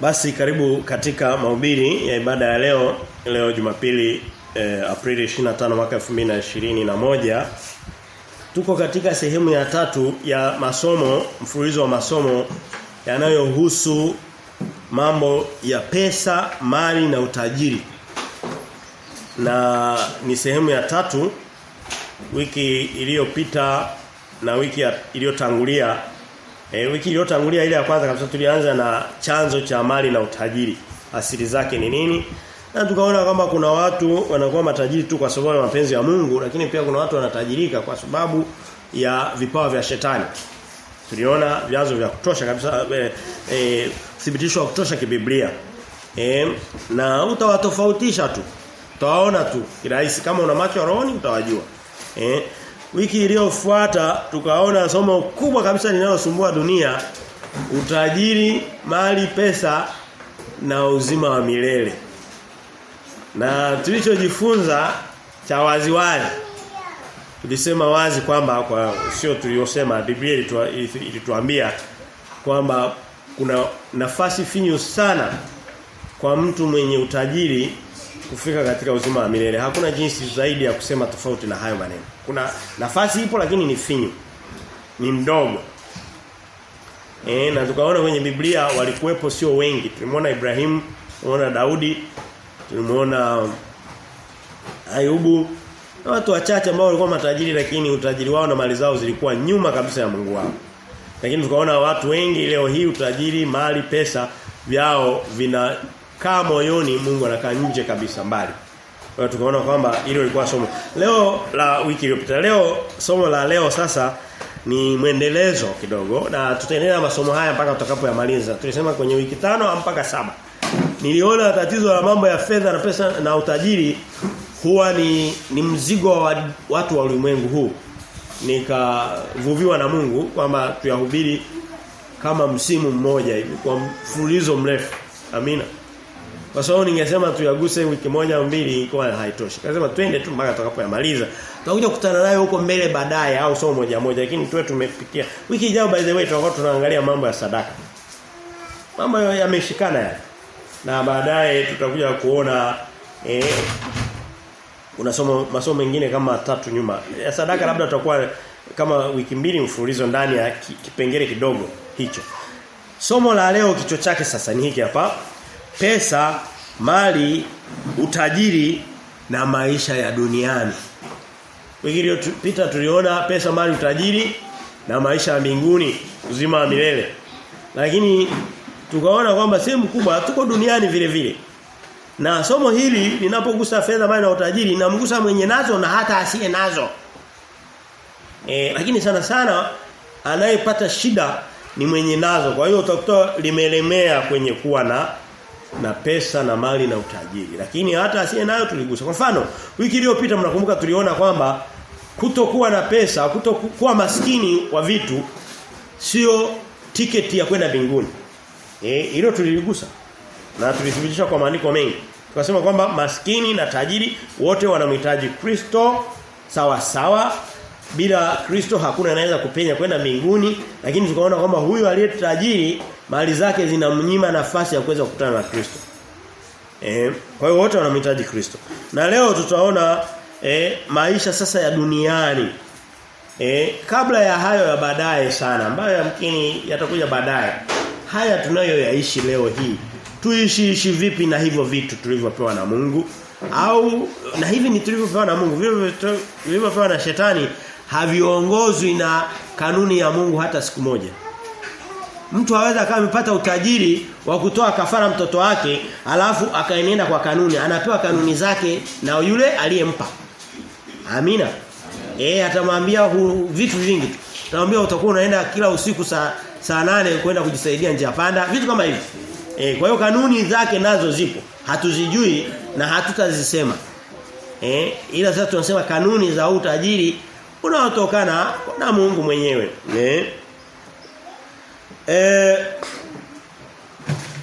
Basi karibu katika mahubiri ya ibada ya leo leo Jumapili eh, Aprili 25 mwaka 2021 tuko katika sehemu ya tatu ya masomo mfululizo wa masomo yanayohusu mambo ya pesa, mali na utajiri. Na ni sehemu ya tatu wiki iliyopita na wiki iliyotangulia E, wiki iliyotangulia ile ya kwanza kabisa tulianza na chanzo cha mali na utajiri. Asili zake ni nini? Na tukaona kwamba kuna watu wanakuwa matajiri tu kwa sababu ya mapenzi ya Mungu, lakini pia kuna watu wanatajirika kwa sababu ya vipawa vya shetani. Tuliona vyanzo vya kutosha kabisa e, e, thibitisho kutosha kibiblia. E, na utawatofautisha tu. Utawaona tu kirahisi kama una macho rohoni utawajua. Eh Wiki iliyofuata tukaona somo kubwa kabisa linalosumbua dunia utajiri, mali, pesa na uzima wa milele. Na tulichojifunza cha waziwazi wazi tulisema wazi kwamba kwa sio tuliosema Biblia ilituambia kwamba kuna nafasi finyu sana kwa mtu mwenye utajiri kufika katika uzima wa milele. Hakuna jinsi zaidi ya kusema tofauti na hayo maneno. Kuna nafasi ipo lakini ni finyu. Ni mdogo. E, na tukaona kwenye Biblia walikuwepo sio wengi. Tulimwona Ibrahimu, tulimwona Daudi, tulimwona Ayubu na watu wachache ambao walikuwa matajiri lakini utajiri wao na mali zao zilikuwa nyuma kabisa ya Mungu wao. Lakini tukaona watu wengi leo hii utajiri, mali, pesa vyao vina kaa moyoni Mungu anakaa nje kabisa mbali. Kwa tukaona kwamba hilo lilikuwa somo. Leo la wiki iliyopita leo somo la leo sasa ni mwendelezo kidogo na tutaendelea masomo haya mpaka tutakapoyamaliza. Tulisema kwenye wiki tano mpaka saba. Niliona tatizo la mambo ya fedha na pesa na utajiri huwa ni ni mzigo wa watu wa ulimwengu huu. Nikavuviwa na Mungu kwamba tuyahubiri kama msimu mmoja hivi kwa mfululizo mrefu. Amina. Kwa sababu ningesema tuyaguse wiki moja au mbili kwa haitoshi. Kasema twende tu mpaka tutakapoyamaliza. Tutakuja kukutana nayo huko mbele baadaye au somo moja moja lakini tuwe tumepitia. Wiki ijayo by the way tutakuwa tunaangalia mambo ya sadaka. Mambo yameshikana yale. Na baadaye tutakuja kuona eh kuna somo masomo mengine kama tatu nyuma. Ya sadaka labda tutakuwa kama wiki mbili mfululizo ndani ya kipengele kidogo hicho. Somo la leo kichwa chake sasa ni hiki hapa pesa, mali, utajiri na maisha ya duniani. Wiki iliyopita tuliona pesa, mali, utajiri na maisha ya mbinguni, uzima wa milele. Lakini tukaona kwamba sehemu kubwa tuko duniani vile vile. Na somo hili linapogusa fedha, mali na utajiri linamgusa mwenye nazo na hata asiye nazo. E, lakini sana sana anayepata shida ni mwenye nazo. Kwa hiyo utakuta limelemea kwenye kuwa na na pesa na mali na utajiri. Lakini hata asiye nayo tuligusa. Kwa mfano, wiki iliyopita mnakumbuka tuliona kwamba kutokuwa na pesa, kutokuwa maskini wa vitu sio tiketi ya kwenda mbinguni. Eh, hilo tuliligusa. Na tulithibitisha kwa maandiko mengi. Tukasema kwamba maskini na tajiri wote wanamhitaji Kristo sawa sawa. Bila Kristo hakuna anaweza kupenya kwenda mbinguni, lakini tukaona kwamba huyu aliyetajiri mali zake zinamnyima nafasi ya kuweza kukutana na Kristo. Eh, kwa hiyo wote wanamhitaji Kristo. Na leo tutaona eh, maisha sasa ya duniani. Eh, kabla ya hayo ya baadaye sana ambayo yamkini yatakuja baadaye. Haya tunayoyaishi leo hii. Tuishi ishi vipi na hivyo vitu tulivyopewa na Mungu au na hivi ni tulivyopewa na Mungu vile vilivyopewa na shetani haviongozwi na kanuni ya Mungu hata siku moja. Mtu aweza kama amepata utajiri wa kutoa kafara mtoto wake, alafu akaenenda kwa kanuni, anapewa kanuni zake na yule aliyempa. Amina. Eh atamwambia vitu vingi. Atamwambia utakuwa unaenda kila usiku saa saa nane kwenda kujisaidia njia panda, vitu kama hivi. Eh kwa hiyo kanuni zake nazo zipo. Hatuzijui na hatutazisema. Eh ila sasa tunasema kanuni za utajiri unaotokana na Mungu mwenyewe. Eh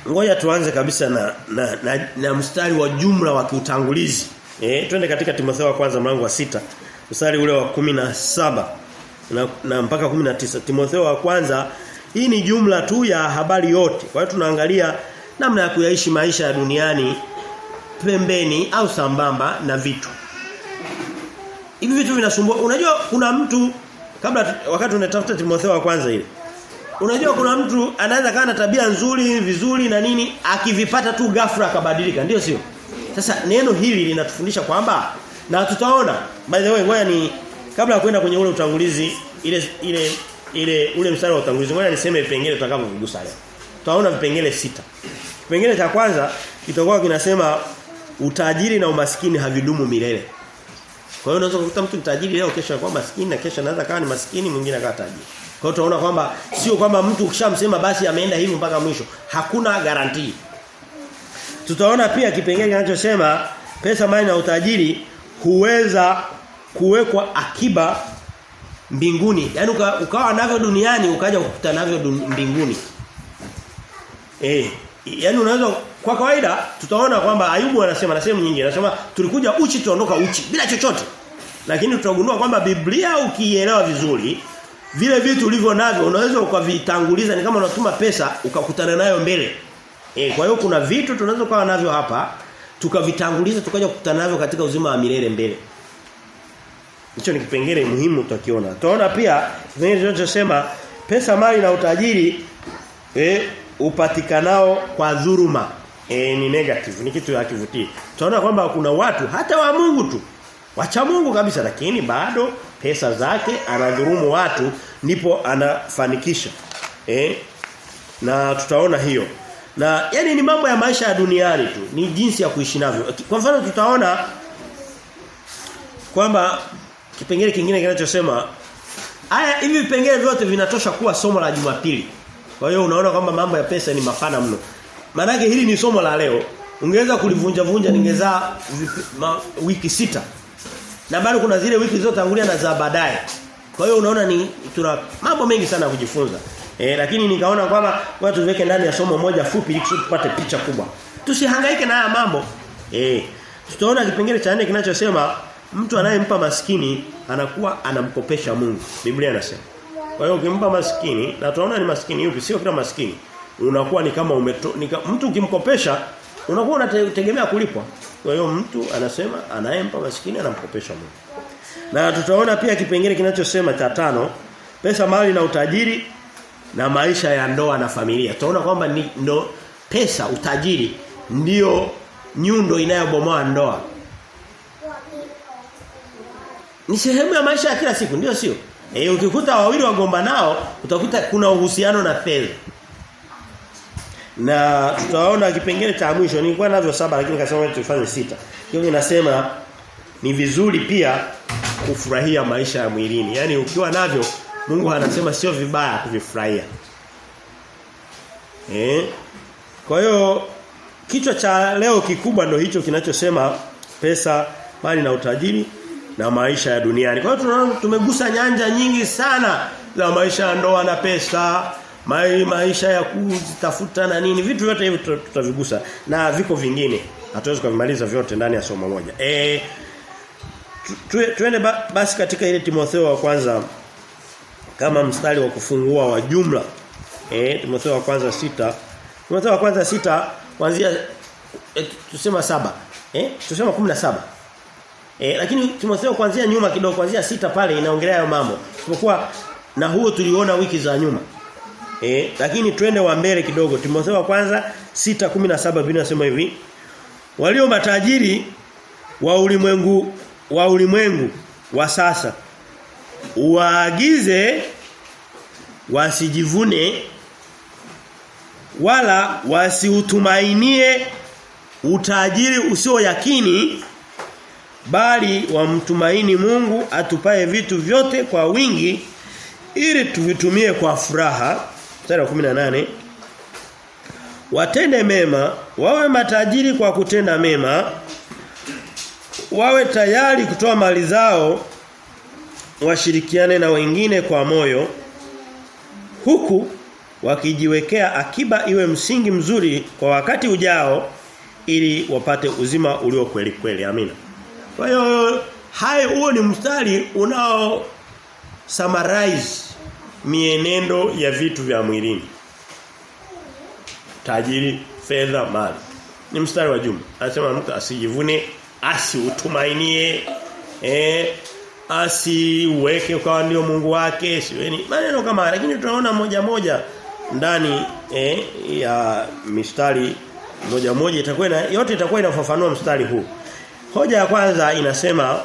ngoja tuanze kabisa na na, na na mstari wa jumla wa kiutangulizi. Eh twende katika Timotheo wa kwanza mlango wa sita mstari ule wa kumi na saba na, na mpaka 19 Timotheo wa kwanza hii ni jumla tu ya habari yote. Kwa hiyo tunaangalia namna ya kuyaishi maisha ya duniani pembeni au sambamba na vitu. Hivi vitu vinasumbua. Unajua kuna mtu kabla wakati unatafuta Timotheo wa kwanza ile. Unajua kuna mtu anaweza kana tabia nzuri vizuri na nini akivipata tu ghafla akabadilika ndio sio? Sasa neno hili linatufundisha kwamba na tutaona by the way ngoja ni kabla ya kwenda kwenye ule utangulizi ile ile ile ule mstari wa utangulizi ngoja niseme vipengele tutakavyovigusa leo. Tutaona vipengele sita. Kipengele cha kwanza kitakuwa kinasema utajiri na umaskini havidumu milele. Kwa hiyo unaweza kukuta mtu tajiri leo kesho anakuwa maskini na kesho anaweza kawa ni maskini mwingine akawa tajiri. Kwa hiyo tunaona kwamba sio kwamba mtu ukishamsema basi ameenda hivi mpaka mwisho. Hakuna garantii. Tutaona pia kipengele kinachosema pesa mali na utajiri huweza kuwekwa akiba mbinguni. Yaani uka, ukawa navyo duniani ukaja kukuta navyo dun, mbinguni. Eh, yaani unaweza kwa kawaida tutaona kwamba Ayubu anasema na sehemu nyingine anasema tulikuja uchi tuondoka uchi bila chochote. Lakini tutagundua kwamba Biblia ukielewa vizuri vile vitu ulivyo navyo unaweza ukavitanguliza ni kama unatuma pesa ukakutana nayo mbele. E, kwa hiyo kuna vitu tunaweza kuwa navyo hapa tukavitanguliza tukaja kukutana navyo katika uzima wa milele mbele. Hicho ni kipengele muhimu tutakiona. Tutaona pia vile tunachosema pesa mali na utajiri eh upatikanao kwa dhuruma e, ni negative ni kitu hakivutii. Tunaona kwamba kuna watu hata wa Mungu tu wacha Mungu kabisa lakini bado pesa zake anadhurumu watu ndipo anafanikisha. Eh? Na tutaona hiyo. Na yani ni mambo ya maisha ya duniani tu, ni jinsi ya kuishi navyo. Kwa mfano tutaona kwamba kipengele kingine kinachosema haya hivi vipengele vyote vinatosha kuwa somo la Jumapili. Kwa hiyo unaona kwamba mambo ya pesa ni mapana mno. Maana hili ni somo la leo. Ungeweza kulivunja vunja ningezaa wiki sita. Na bado kuna zile wiki zilizotangulia na za baadaye. Kwa hiyo unaona ni tuna mambo mengi sana kujifunza. Eh lakini nikaona kwamba watu tuweke ndani ya somo moja fupi ili tupate picha kubwa. Tusihangaike na haya mambo. Eh tutaona kipengele cha nne kinachosema mtu anayempa maskini anakuwa anamkopesha Mungu. Biblia inasema. Kwa hiyo ukimpa maskini na tunaona ni maskini yupi sio kila maskini unakuwa ni kama umeto, ni mtu ukimkopesha unakuwa unategemea kulipwa. Kwa hiyo mtu anasema anayempa maskini anamkopesha Mungu. Na tutaona pia kipengele kinachosema cha tano pesa mali na utajiri na maisha ya ndoa na familia. Tutaona kwamba ni ndo pesa utajiri ndio nyundo inayobomoa ndoa. Ni sehemu ya maisha ya kila siku ndio sio? Eh ukikuta wawili wagomba nao utakuta kuna uhusiano na fedha. Na tutaona kipengele cha mwisho nilikuwa navyo saba lakini kasema tufanye sita. Hiyo inasema ni vizuri pia kufurahia maisha ya mwilini. Yaani ukiwa navyo Mungu anasema sio vibaya kuvifurahia. Eh? Kwa hiyo kichwa cha leo kikubwa ndio hicho kinachosema pesa, mali na utajiri na maisha ya duniani. Kwa hiyo tumegusa nyanja nyingi sana za maisha ya ndoa na pesa, maisha ya kutafuta na nini, vitu vyote hivi tutavigusa na viko vingine. Hatuwezi kuvimaliza vyote ndani ya somo moja. Eh tu, tuende ba, basi katika ile Timotheo wa kwanza kama mstari wa kufungua wa jumla. Eh Timotheo wa kwanza sita Timotheo wa kwanza sita kuanzia eh, tusema saba Eh tusema 17 Eh lakini Timotheo kuanzia nyuma kidogo kuanzia sita pale inaongelea hayo mambo. Isipokuwa na huo tuliona wiki za nyuma. Eh lakini twende wa mbele kidogo. Timotheo wa kwanza 6:17 Biblia inasema hivi. Walio matajiri wa ulimwengu wa ulimwengu wa sasa waagize wasijivune wala wasiutumainie utajiri usio yakini bali wamtumaini Mungu atupae vitu vyote kwa wingi ili tuvitumie kwa furaha mstari wa 18 watende mema wawe matajiri kwa kutenda mema wawe tayari kutoa mali zao washirikiane na wengine kwa moyo huku wakijiwekea akiba iwe msingi mzuri kwa wakati ujao ili wapate uzima ulio kweli kweli. Amina. Kwa hiyo hai huo ni mstari unao summarize mienendo ya vitu vya mwilini tajiri fedha, mali. Ni mstari wa jumla. Anasema mtu asijivune, asiutumainie, eh asiweke kwa ndio Mungu wake, siweni. Maneno kama lakini tunaona moja moja ndani eh, ya mistari moja moja itakuwa na yote itakuwa inafafanua mstari huu. Hoja ya kwanza inasema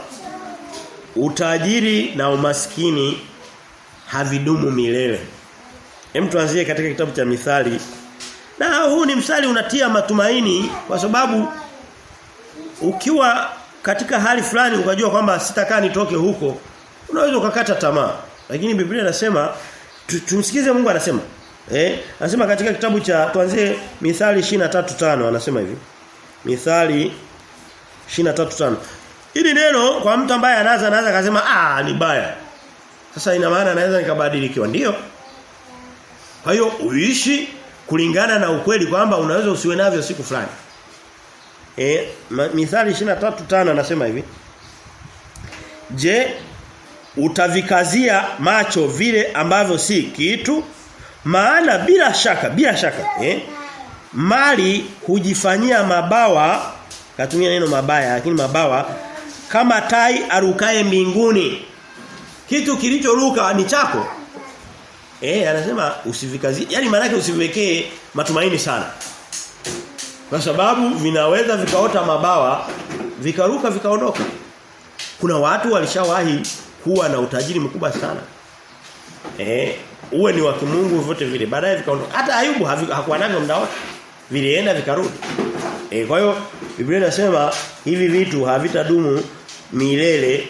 utajiri na umaskini havidumu milele. Hem tuanzie katika kitabu cha Mithali. Na huu ni msali unatia matumaini kwa sababu ukiwa katika hali fulani ukajua kwamba sitakaa nitoke huko unaweza ukakata tamaa. Lakini Biblia inasema tumsikize Mungu anasema. Eh, anasema katika kitabu cha tuanzie Mithali 23:5 anasema hivi. Mithali 23:5. Hili neno kwa mtu ambaye anaanza anaanza akasema ah ni baya. Sasa ina maana naweza nikabadilikiwa ndio. Kwa hiyo uishi kulingana na ukweli kwamba unaweza usiwe navyo siku fulani. Eh Mithali 23:5 anasema hivi. Je, utavikazia macho vile ambavyo si kitu? Maana bila shaka, bila shaka, eh mali hujifanyia mabawa, katumia neno mabaya lakini mabawa kama tai arukae mbinguni. Kitu kilichoruka ni chako. Eh anasema usivikazie, yani maana yake usiwekee matumaini sana. Kwa sababu vinaweza vikaota mabawa, vikaruka vikaondoka. Kuna watu walishawahi kuwa na utajiri mkubwa sana. Eh, uwe ni wa kimungu vyote vile. Baadaye vikaondoka. Hata Ayubu hakuwa navyo muda wote. Vilienda vikarudi. Eh, kwa hiyo Biblia inasema hivi vitu havitadumu milele.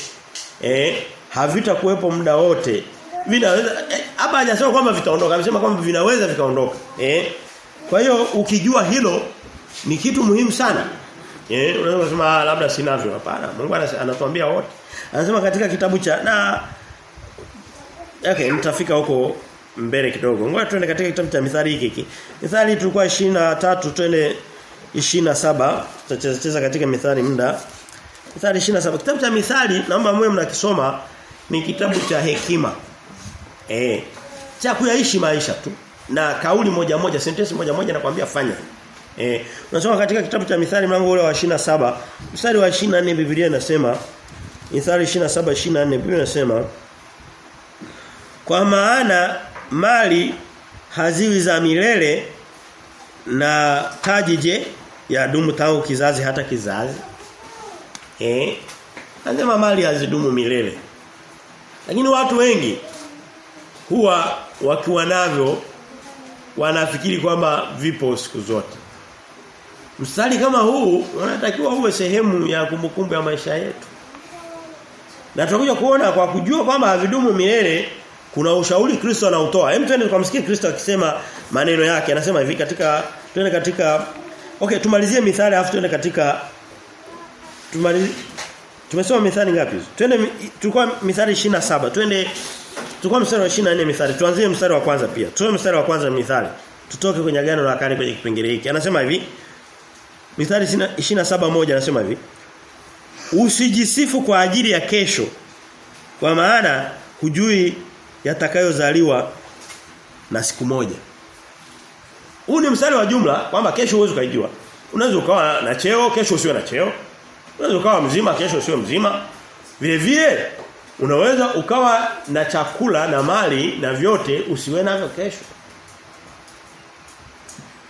Eh, havitakuwepo muda wote. Vinaweza hapa eh, hajasema kwamba vitaondoka, amesema kwamba vinaweza vikaondoka. Eh? Kwa hiyo ukijua hilo ni kitu muhimu sana. Eh, unaweza kusema labda sinavyo hapana. Mungu anatuambia wote. Anasema katika kitabu cha na Okay, nitafika huko mbele kidogo. Ngoja tuende katika kitabu cha Mithali hiki hiki. Mithali tulikuwa 23 twende 27 tutacheza cheza katika Mithali muda. Mithali 27. Kitabu cha Mithali naomba mwe mnakisoma ni kitabu cha hekima. Eh. Cha kuyaishi maisha tu. Na kauli moja moja, sentensi moja moja nakwambia fanya. Eh, unasoma katika kitabu cha Mithali mlango ule wa 27, mstari wa 24 Biblia inasema Mithali 27 24 Biblia inasema kwa maana mali haziwi za milele na taji je ya dumu tangu kizazi hata kizazi. Eh? Anasema mali hazidumu milele. Lakini watu wengi huwa wakiwa navyo wanafikiri kwamba vipo siku zote. Mstari kama huu unatakiwa uwe sehemu ya kumbukumbu ya maisha yetu. Na tutakuja kuona kwa kujua kwamba havidumu milele kuna ushauri Kristo anautoa. Hem twende tukamsikie Kristo akisema maneno yake. Anasema hivi katika twende katika Okay, tumalizie mithali afu twende katika tumalizie Tumesoma mithali ngapi hizo? Twende tulikuwa mithali 27. Twende tulikuwa mstari wa 24 mithali. Tuanzie mstari wa kwanza pia. Tuwe mstari wa kwanza mithali. Tutoke kwenye agano la kale kwenye kipengele hiki. Anasema hivi. Mithali 27 moja anasema hivi. Usijisifu kwa ajili ya kesho. Kwa maana hujui yatakayozaliwa na siku moja. Huu ni mstari wa jumla kwamba kesho huwezi kujua. Unaweza ukawa na cheo, kesho usiwe na cheo. Unaweza ukawa mzima, kesho sio mzima. Vile vile unaweza ukawa na chakula na mali na vyote usiwe navyo kesho.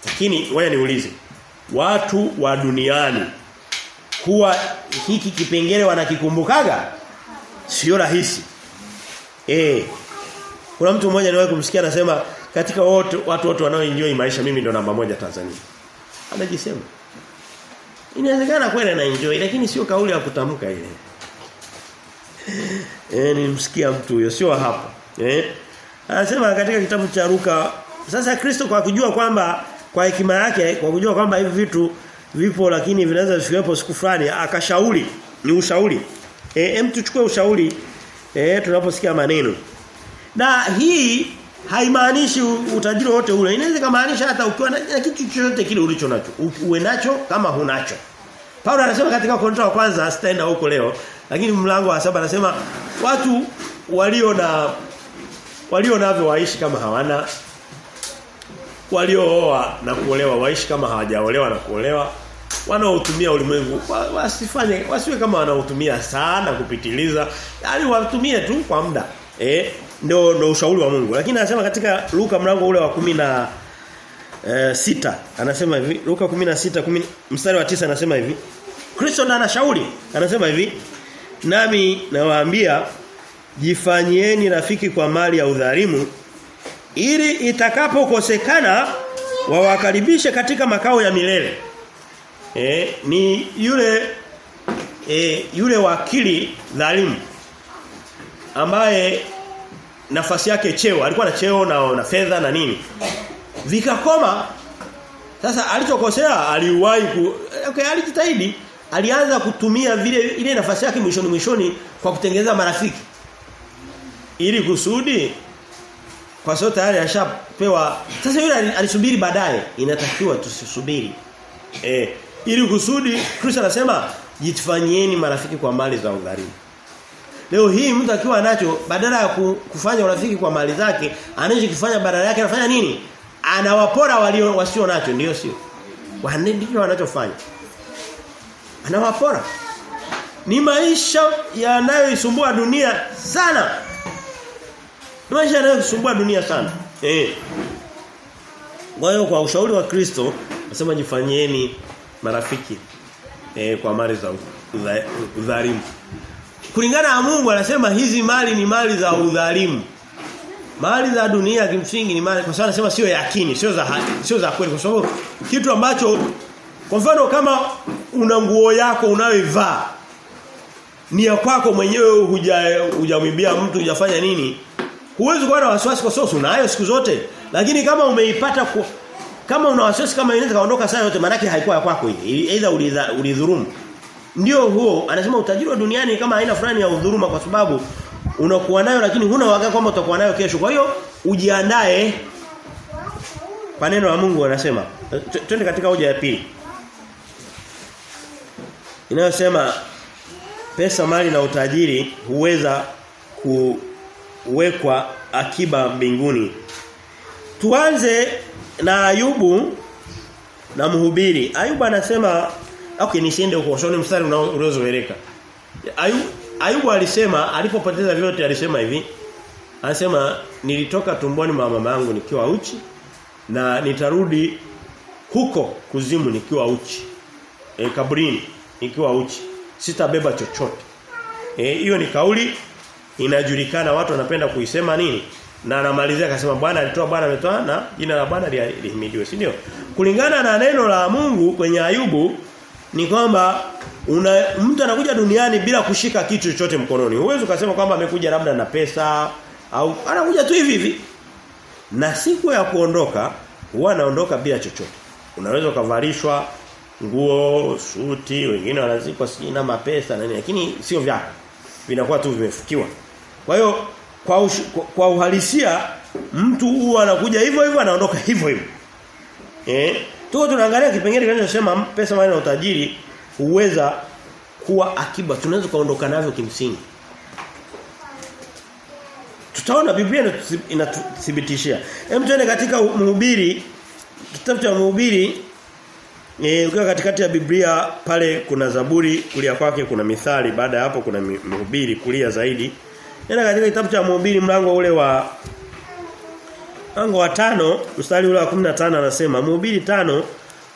Lakini wewe niulize. Watu wa duniani kuwa hiki kipengele wanakikumbukaga? Sio rahisi. Eh. Kuna mtu mmoja niwahi kumsikia anasema katika wote watu wote wanaoenjoy maisha mimi ndo namba moja Tanzania. Anajisema. Inawezekana kweli ana enjoy lakini sio kauli ya kutamka ile. Eh nimsikia mtu huyo sio hapa. Eh? Anasema katika kitabu cha Luka sasa Kristo kwa kujua kwamba kwa hekima yake kwa kujua kwamba hivi vitu vipo lakini vinaweza visiwepo siku fulani akashauri ni ushauri. Eh hem tuchukue ushauri eh tunaposikia maneno. Na hii haimaanishi utajiri wote ule. Inaweza kumaanisha hata ukiwa na, kitu chochote kile ulicho nacho. Uwe nacho kama hunacho. Paulo anasema katika Korinto wa kwanza sitaenda huko leo, lakini mlango wa saba anasema watu walio na walio navyo waishi kama hawana waliooa na kuolewa waishi kama hawajaolewa na kuolewa wanaotumia ulimwengu wasifanye wasiwe kama wanaotumia sana kupitiliza yani watumie tu kwa muda eh ndio ndio ushauri wa Mungu. Lakini anasema katika Luka mlango ule wa kumi na e, sita anasema hivi Luka 16 10 mstari wa tisa anasema hivi. Kristo ndiye anashauri. Anasema hivi nami nawaambia jifanyieni rafiki kwa mali ya udhalimu ili itakapokosekana wawakaribishe katika makao ya milele. E, ni yule e, yule wakili dhalimu ambaye nafasi yake cheo alikuwa na cheo na, na fedha na nini. Vikakoma. Sasa alichokosea aliwahi ku okay alijitahidi. Alianza kutumia vile ile nafasi yake mwishoni mwishoni kwa kutengeneza marafiki. Ili kusudi kwa sababu tayari ashapewa sasa yule alisubiri baadaye. Inatakiwa tusisubiri. Eh ili kusudi Kristo anasema jitifanyieni marafiki kwa mali za udhalimu Leo hii mtu akiwa nacho badala ya kufanya urafiki kwa mali zake anachokifanya badala yake anafanya nini? Anawapora walio wasio nacho ndio sio? Ndio wanachofanya. Anawapora. Ni maisha yanayoisumbua dunia sana. Ni maisha yanayoisumbua dunia sana. Eh. Kwa hiyo kwa ushauri wa Kristo nasema jifanyeni marafiki eh kwa mali za udhalimu kulingana na Mungu anasema hizi mali ni mali za udhalimu. Mali za dunia kimsingi ni mali kwa sababu anasema sio yakini sio za sio za kweli. Kwa sababu kitu ambacho kwa mfano kama una nguo yako unayoivaa ni ya kwako mwenyewe huja hujamwibia mtu hujafanya nini. Huwezi kuwa na wasiwasi kwa sababu unayo siku zote. Lakini kama umeipata kwa, kama una wasiwasi kama inaweza kaondoka saa yote maana haikuwa ya kwako hii. Aidha ulidhurumu ndio huo anasema utajiri wa duniani kama aina fulani ya udhuruma kwa sababu unakuwa nayo lakini huna uhakika kwamba utakuwa nayo kesho. Kwa hiyo ujiandae kwa neno la Mungu anasema. Twende katika hoja ya pili. Inayosema pesa mali na utajiri huweza kuwekwa akiba mbinguni. Tuanze na Ayubu na mhubiri. Ayubu anasema okay nisiende huko shoni mstari unaozoeleka. Ayubu Ayubu alisema alipopoteza vyote alisema hivi. Anasema nilitoka tumboni mwa mama yangu nikiwa uchi na nitarudi huko kuzimu nikiwa uchi. E, kabrini nikiwa uchi. Sitabeba chochote. Eh hiyo ni kauli inajulikana watu wanapenda kuisema nini? Na anamalizia akasema Bwana alitoa Bwana ametoa na jina la Bwana lihimidiwe, si ndio? Kulingana na neno la Mungu kwenye Ayubu ni kwamba una mtu anakuja duniani bila kushika kitu chochote mkononi. Huwezi ukasema kwamba amekuja labda na pesa au anakuja tu hivi hivi. Na siku ya kuondoka huwa anaondoka bila chochote. Unaweza ukavalishwa nguo, suti, wengine wanazikwa sina mapesa na nini lakini sio vyako. Vinakuwa tu vimefukiwa. Kwa hiyo kwa, kwa, kwa uhalisia mtu huwa anakuja hivyo hivyo anaondoka hivyo hivyo. Eh? Tuko tunaangalia kipengele kinachosema pesa mali na utajiri uweza kuwa akiba tunaweza kuondoka navyo kimsingi. Tutaona Biblia inatuthibitishia. Hem tuende katika mhubiri kitabu cha mhubiri eh ukiwa katikati ya Biblia pale kuna Zaburi kulia kwake kuna Mithali baada ya hapo kuna mhubiri kulia zaidi. Nenda katika kitabu cha mhubiri mlango ule wa Mlango wa tano mstari ule wa 15 anasema mhubiri tano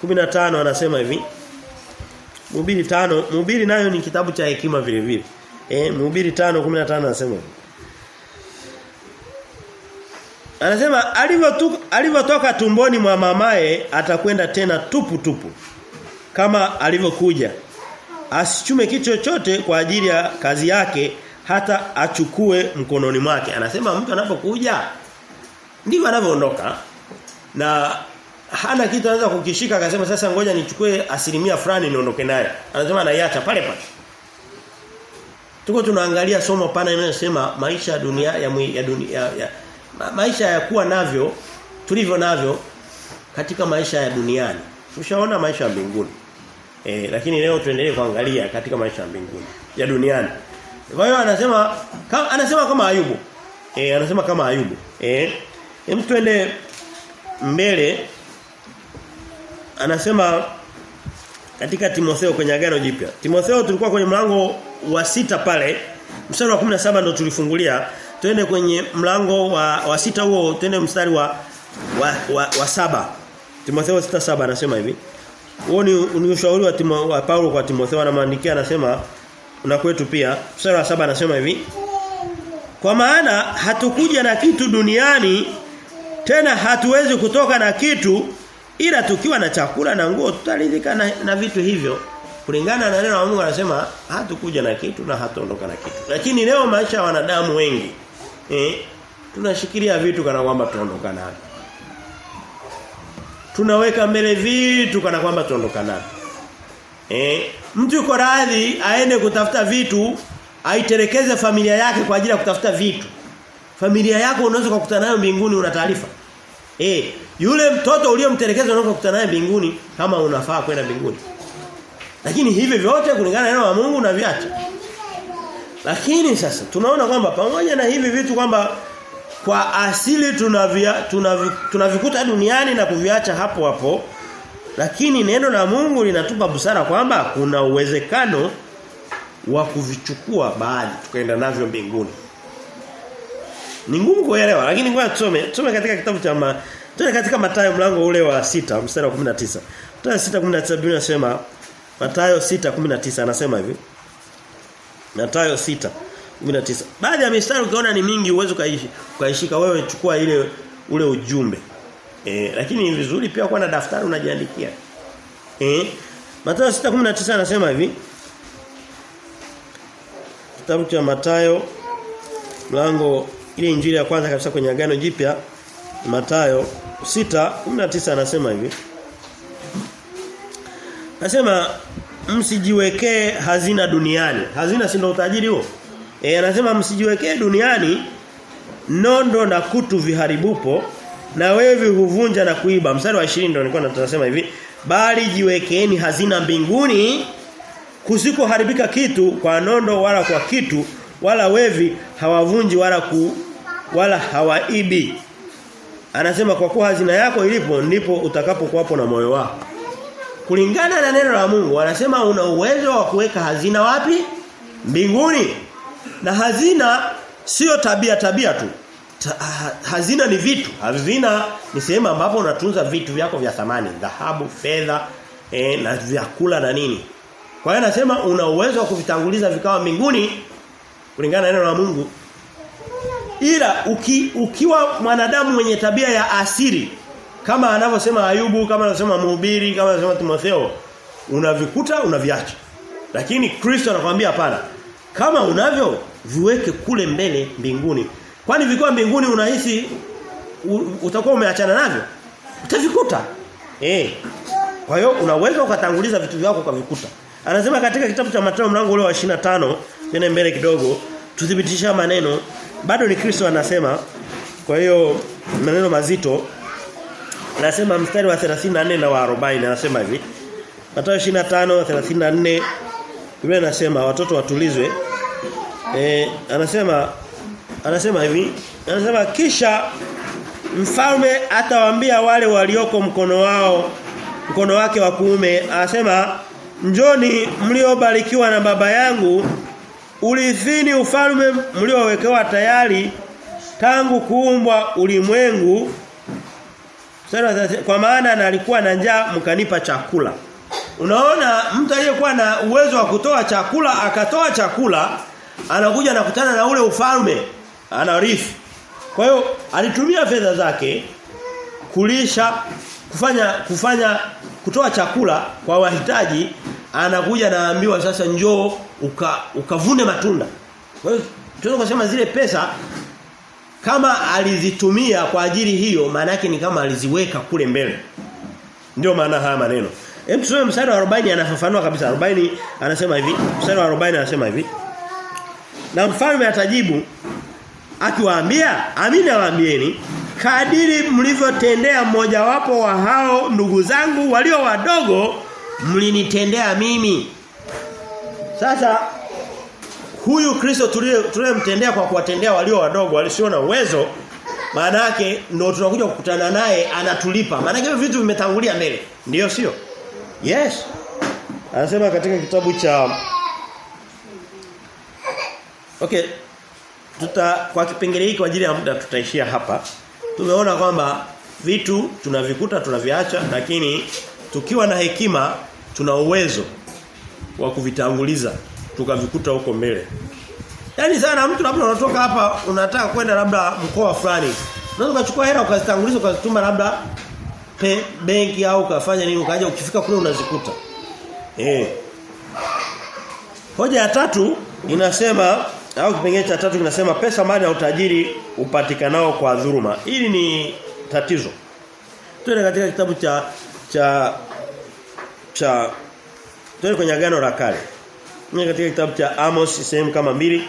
15 anasema hivi Mhubiri tano Mhubiri nayo ni kitabu cha hekima vile vile. Eh Mhubiri tano 15 anasema hivi. Anasema alivyotoka tumboni mwa mamaye atakwenda tena tupu tupu kama alivyokuja. Asichume kitu chochote kwa ajili ya kazi yake hata achukue mkononi mwake. Anasema mtu anapokuja ndivyo anavyoondoka na hana kitu anaweza kukishika akasema sasa ngoja nichukue asilimia fulani niondoke naye. Anasema anaiacha pale pale. Tuko tunaangalia somo pana inayosema maisha ya dunia ya, mwi, ya dunia ya, ya ma, maisha ya kuwa navyo tulivyo navyo katika maisha ya duniani. Tushaona maisha ya mbinguni. E, lakini leo tuendelee kuangalia katika maisha ya mbinguni ya duniani. Kwa hiyo anasema kama, anasema kama Ayubu. Eh anasema kama Ayubu. Eh hem twende mbele anasema katika Timotheo kwenye agano jipya. Timotheo tulikuwa kwenye mlango wa sita pale. Mstari wa 17 ndo tulifungulia. Twende kwenye mlango wa, wa sita huo twende mstari wa wa, wa, wa saba. Timotheo 6:7 anasema hivi. Huo ni, ushauri wa, Timo, wa Paulo kwa Timotheo anamwandikia anasema na kwetu pia. Mstari wa saba anasema hivi. Kwa maana hatukuja na kitu duniani tena hatuwezi kutoka na kitu ila tukiwa na chakula na nguo tutaridhika na, na vitu hivyo. Kulingana na neno la Mungu anasema hatukuja na kitu na hataondoka na kitu. Lakini leo maisha ya wanadamu wengi eh tunashikilia vitu kana kwamba tuondoka navyo. Tunaweka mbele vitu kana kwamba tuondoka navyo. Eh mtu yuko radhi aende kutafuta vitu aitelekeze familia yake kwa ajili ya kutafuta vitu. Familia yako unaweza kukutana nayo mbinguni una taarifa. Eh, yule mtoto uliyomtelekeza unaweza kukutana naye mbinguni kama unafaa kwenda mbinguni. Lakini hivi vyote kulingana na neno la Mungu unaviacha. Lakini sasa tunaona kwamba pamoja na hivi vitu kwamba kwa asili tunavia tunavikuta tuna duniani na kuviacha hapo hapo lakini neno la Mungu linatupa busara kwamba kuna uwezekano wa kuvichukua baadhi tukaenda navyo mbinguni. Ni ngumu kuelewa lakini ngoja tusome. Tusome katika kitabu cha ma, Tuna katika Mathayo mlango ule wa sita mstari wa 19. Mathayo 6:19 Biblia inasema Mathayo 6:19 anasema hivi. Mathayo 6:19. Baadhi ya mistari ukiona ni mingi uwezo kaishi kaishika wewe chukua ile ule ujumbe. Eh, lakini ni vizuri pia kuwa na daftari unajiandikia. Eh? Mathayo 6:19 anasema hivi. Kitabu cha Mathayo mlango ile injili ya kwanza kabisa kwenye agano jipya Mathayo 6:19 anasema hivi. Anasema msijiwekee hazina duniani. Hazina si ndio utajiri huo? Eh anasema msijiwekee duniani nondo na kutu viharibupo na wevi huvunja na kuiba. Mstari wa 20 ndio nilikuwa natasema hivi. Bali jiwekeeni hazina mbinguni kusiko haribika kitu kwa nondo wala kwa kitu wala wevi hawavunji wala ku wala hawaibi. Anasema kwa kuwa hazina yako ilipo ndipo utakapokuwapo na moyo wako. Kulingana na neno la Mungu anasema una uwezo wa kuweka hazina wapi? Mbinguni. Na hazina sio tabia tabia tu. Ta, hazina ni vitu. Hazina ni sehemu ambapo unatunza vitu vyako vya thamani, dhahabu, fedha, e, na vyakula na nini. Kwa hiyo anasema una uwezo wa kuvitanguliza vikawa mbinguni kulingana na neno la Mungu. Ila uki, ukiwa mwanadamu mwenye tabia ya asiri kama anavyosema Ayubu, kama anavyosema Mhubiri, kama anavyosema Timotheo, unavikuta unaviacha. Lakini Kristo anakuambia hapana. Kama unavyo viweke kule mbele mbinguni. Kwani vikiwa mbinguni unahisi utakuwa umeachana navyo? Utavikuta. Eh. Kwa hiyo unaweza ukatanguliza vitu vyako kwa vikuta. Anasema katika kitabu cha Mathayo mlango ule wa 25, tena mbele kidogo, tuthibitisha maneno. Bado ni Kristo anasema. Kwa hiyo maneno mazito. Anasema mstari wa 34 na wa 40 anasema hivi. Mathayo 25 34 Biblia inasema watoto watulizwe. Eh anasema anasema hivi, anasema kisha mfalme atawaambia wale walioko mkono wao mkono wake wa kuume anasema njoni mliobarikiwa na baba yangu ulithini ufalme mliowekewa tayari tangu kuumbwa ulimwengu? Kwa maana na alikuwa na njaa mkanipa chakula. Unaona mtu aliyekuwa na uwezo wa kutoa chakula akatoa chakula anakuja nakutana na ule ufalme anarithi kwa hiyo alitumia fedha zake kulisha kufanya kufanya kutoa chakula kwa wahitaji anakuja naambiwa sasa njoo uka, ukavune matunda. Kwa hiyo kusema zile pesa kama alizitumia kwa ajili hiyo maana yake ni kama aliziweka kule mbele. Ndio maana haya maneno. Hem tusome mstari wa 40 anafafanua kabisa. 40 anasema hivi. Mstari wa 40 anasema hivi. Na mfalme atajibu akiwaambia amini awaambieni kadiri mlivyotendea mmojawapo wa hao ndugu zangu walio wadogo mlinitendea mimi. Sasa huyu Kristo tuliyemtendea kwa kuwatendea walio wadogo walisio na uwezo maana yake ndio tunakuja kukutana naye anatulipa. Maana yake vitu vimetangulia mbele. Ndiyo sio? Yes. Anasema katika kitabu cha Okay. Tuta kwa kipengele hiki kwa ajili ya muda tutaishia hapa. Tumeona kwamba vitu tunavikuta tunaviacha lakini tukiwa na hekima tuna uwezo wa kuvitanguliza tukavikuta huko mbele. Yaani sana mtu labda unatoka hapa unataka kwenda labda mkoa fulani. Unaweza kuchukua hela ukazitanguliza ukazituma labda pe, benki au ukafanya nini ukaja ukifika kule unazikuta. Eh. Hoja ya tatu inasema au kipengele cha tatu kinasema pesa mali na utajiri upatikanao kwa dhuluma. Hili ni tatizo. Tuende katika kitabu cha cha cha tuende kwenye agano la kale. Ni katika kitabu cha Amos sehemu kama mbili.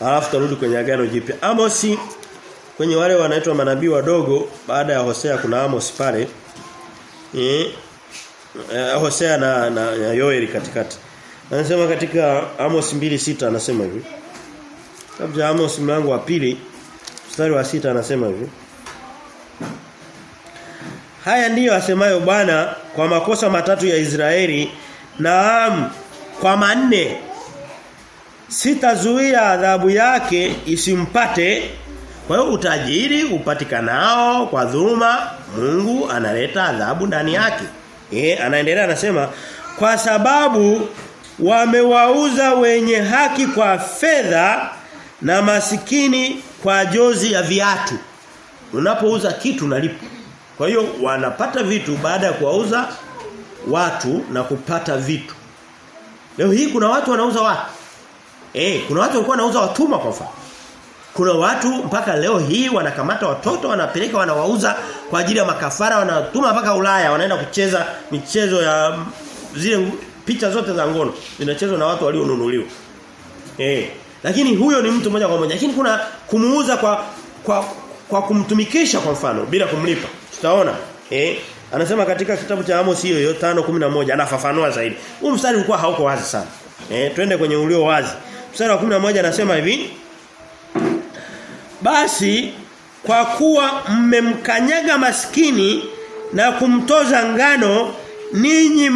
Alafu tarudi kwenye agano jipya. Amos kwenye wale wanaitwa manabii wadogo baada ya Hosea kuna Amos pale. Eh Hosea na, na, na Yoeli katikati. Anasema katika Amos 2:6 anasema hivi. Kitabu cha Amos mlango wa pili mstari wa sita anasema hivi. Haya ndiyo asemayo Bwana kwa makosa matatu ya Israeli naam kwa manne. Sitazuia adhabu yake isimpate. Kwa hiyo utajiri upatikanao kwa dhuluma Mungu analeta adhabu ndani yake. Eh anaendelea anasema kwa sababu wamewauza wenye haki kwa fedha na masikini kwa jozi ya viatu. Unapouza kitu nalipo kwa hiyo wanapata vitu baada ya kuwauza watu na kupata vitu leo hii kuna watu wanauza watu eh kuna watu walikuwa wanauza watumwa kwa mfano kuna watu mpaka leo hii wanakamata watoto wanapeleka wanawauza kwa ajili ya makafara wanatuma mpaka Ulaya wanaenda kucheza michezo ya zile picha zote za ngono zinachezwa na watu walionunuliwa. Eh lakini huyo ni mtu moja kwa moja lakini kuna kumuuza kwa kwa kwa kumtumikisha kwa mfano bila kumlipa. Tutaona. Eh anasema katika kitabu cha Amos hiyo hiyo 5:11 anafafanua zaidi. Huu mstari ulikuwa hauko wazi sana. Eh twende kwenye ulio wazi. Mstari wa 11 anasema hivi basi kwa kuwa mmemkanyaga maskini na kumtoza ngano ninyi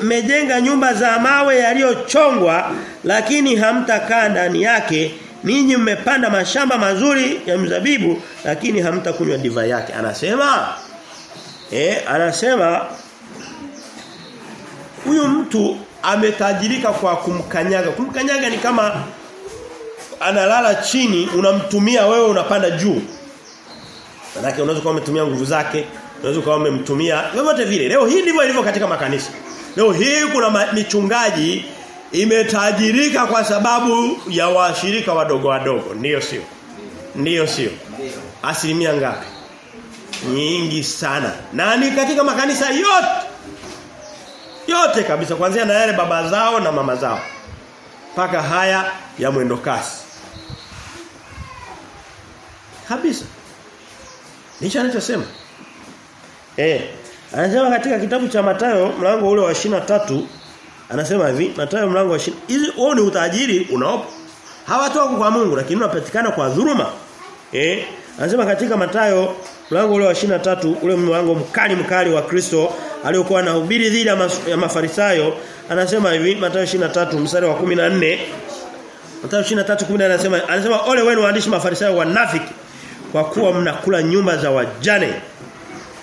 mmejenga nyumba za mawe yaliyochongwa lakini hamtakaa ndani yake ninyi mmepanda mashamba mazuri ya mzabibu lakini hamtakunywa divai yake anasema eh anasema huyu mtu ametajirika kwa kumkanyaga kumkanyaga ni kama analala chini unamtumia wewe unapanda juu. Manake unaweza kuwa umetumia nguvu zake, unaweza kuwa umemtumia vyovyote vile. Leo hii ndivyo ilivyo katika makanisa. Leo hii kuna michungaji imetajirika kwa sababu ya washirika wadogo wadogo. Ndiyo sio? Ndiyo sio? Asilimia ngapi? Nyingi sana. Na ni katika makanisa yote. Yote kabisa kuanzia na yale baba zao na mama zao. Paka haya ya mwendo kasi. Kabisa. Nicho anachosema. Eh, anasema katika kitabu cha Matayo mlango ule wa tatu anasema hivi, Mathayo mlango wa 20. Hizi huo ni utajiri unaopo. Hawatoka kwa Mungu lakini unapatikana kwa dhuluma. Eh, anasema katika Mathayo mlango ule wa tatu ule mlango mkali mkali wa Kristo aliokuwa anahubiri dhidi ya Mafarisayo. Anasema hivi Mathayo 23 mstari wa 14 Mathayo 23:10 anasema anasema ole wenu waandishi mafarisayo wanafiki kwa kuwa mnakula nyumba za wajane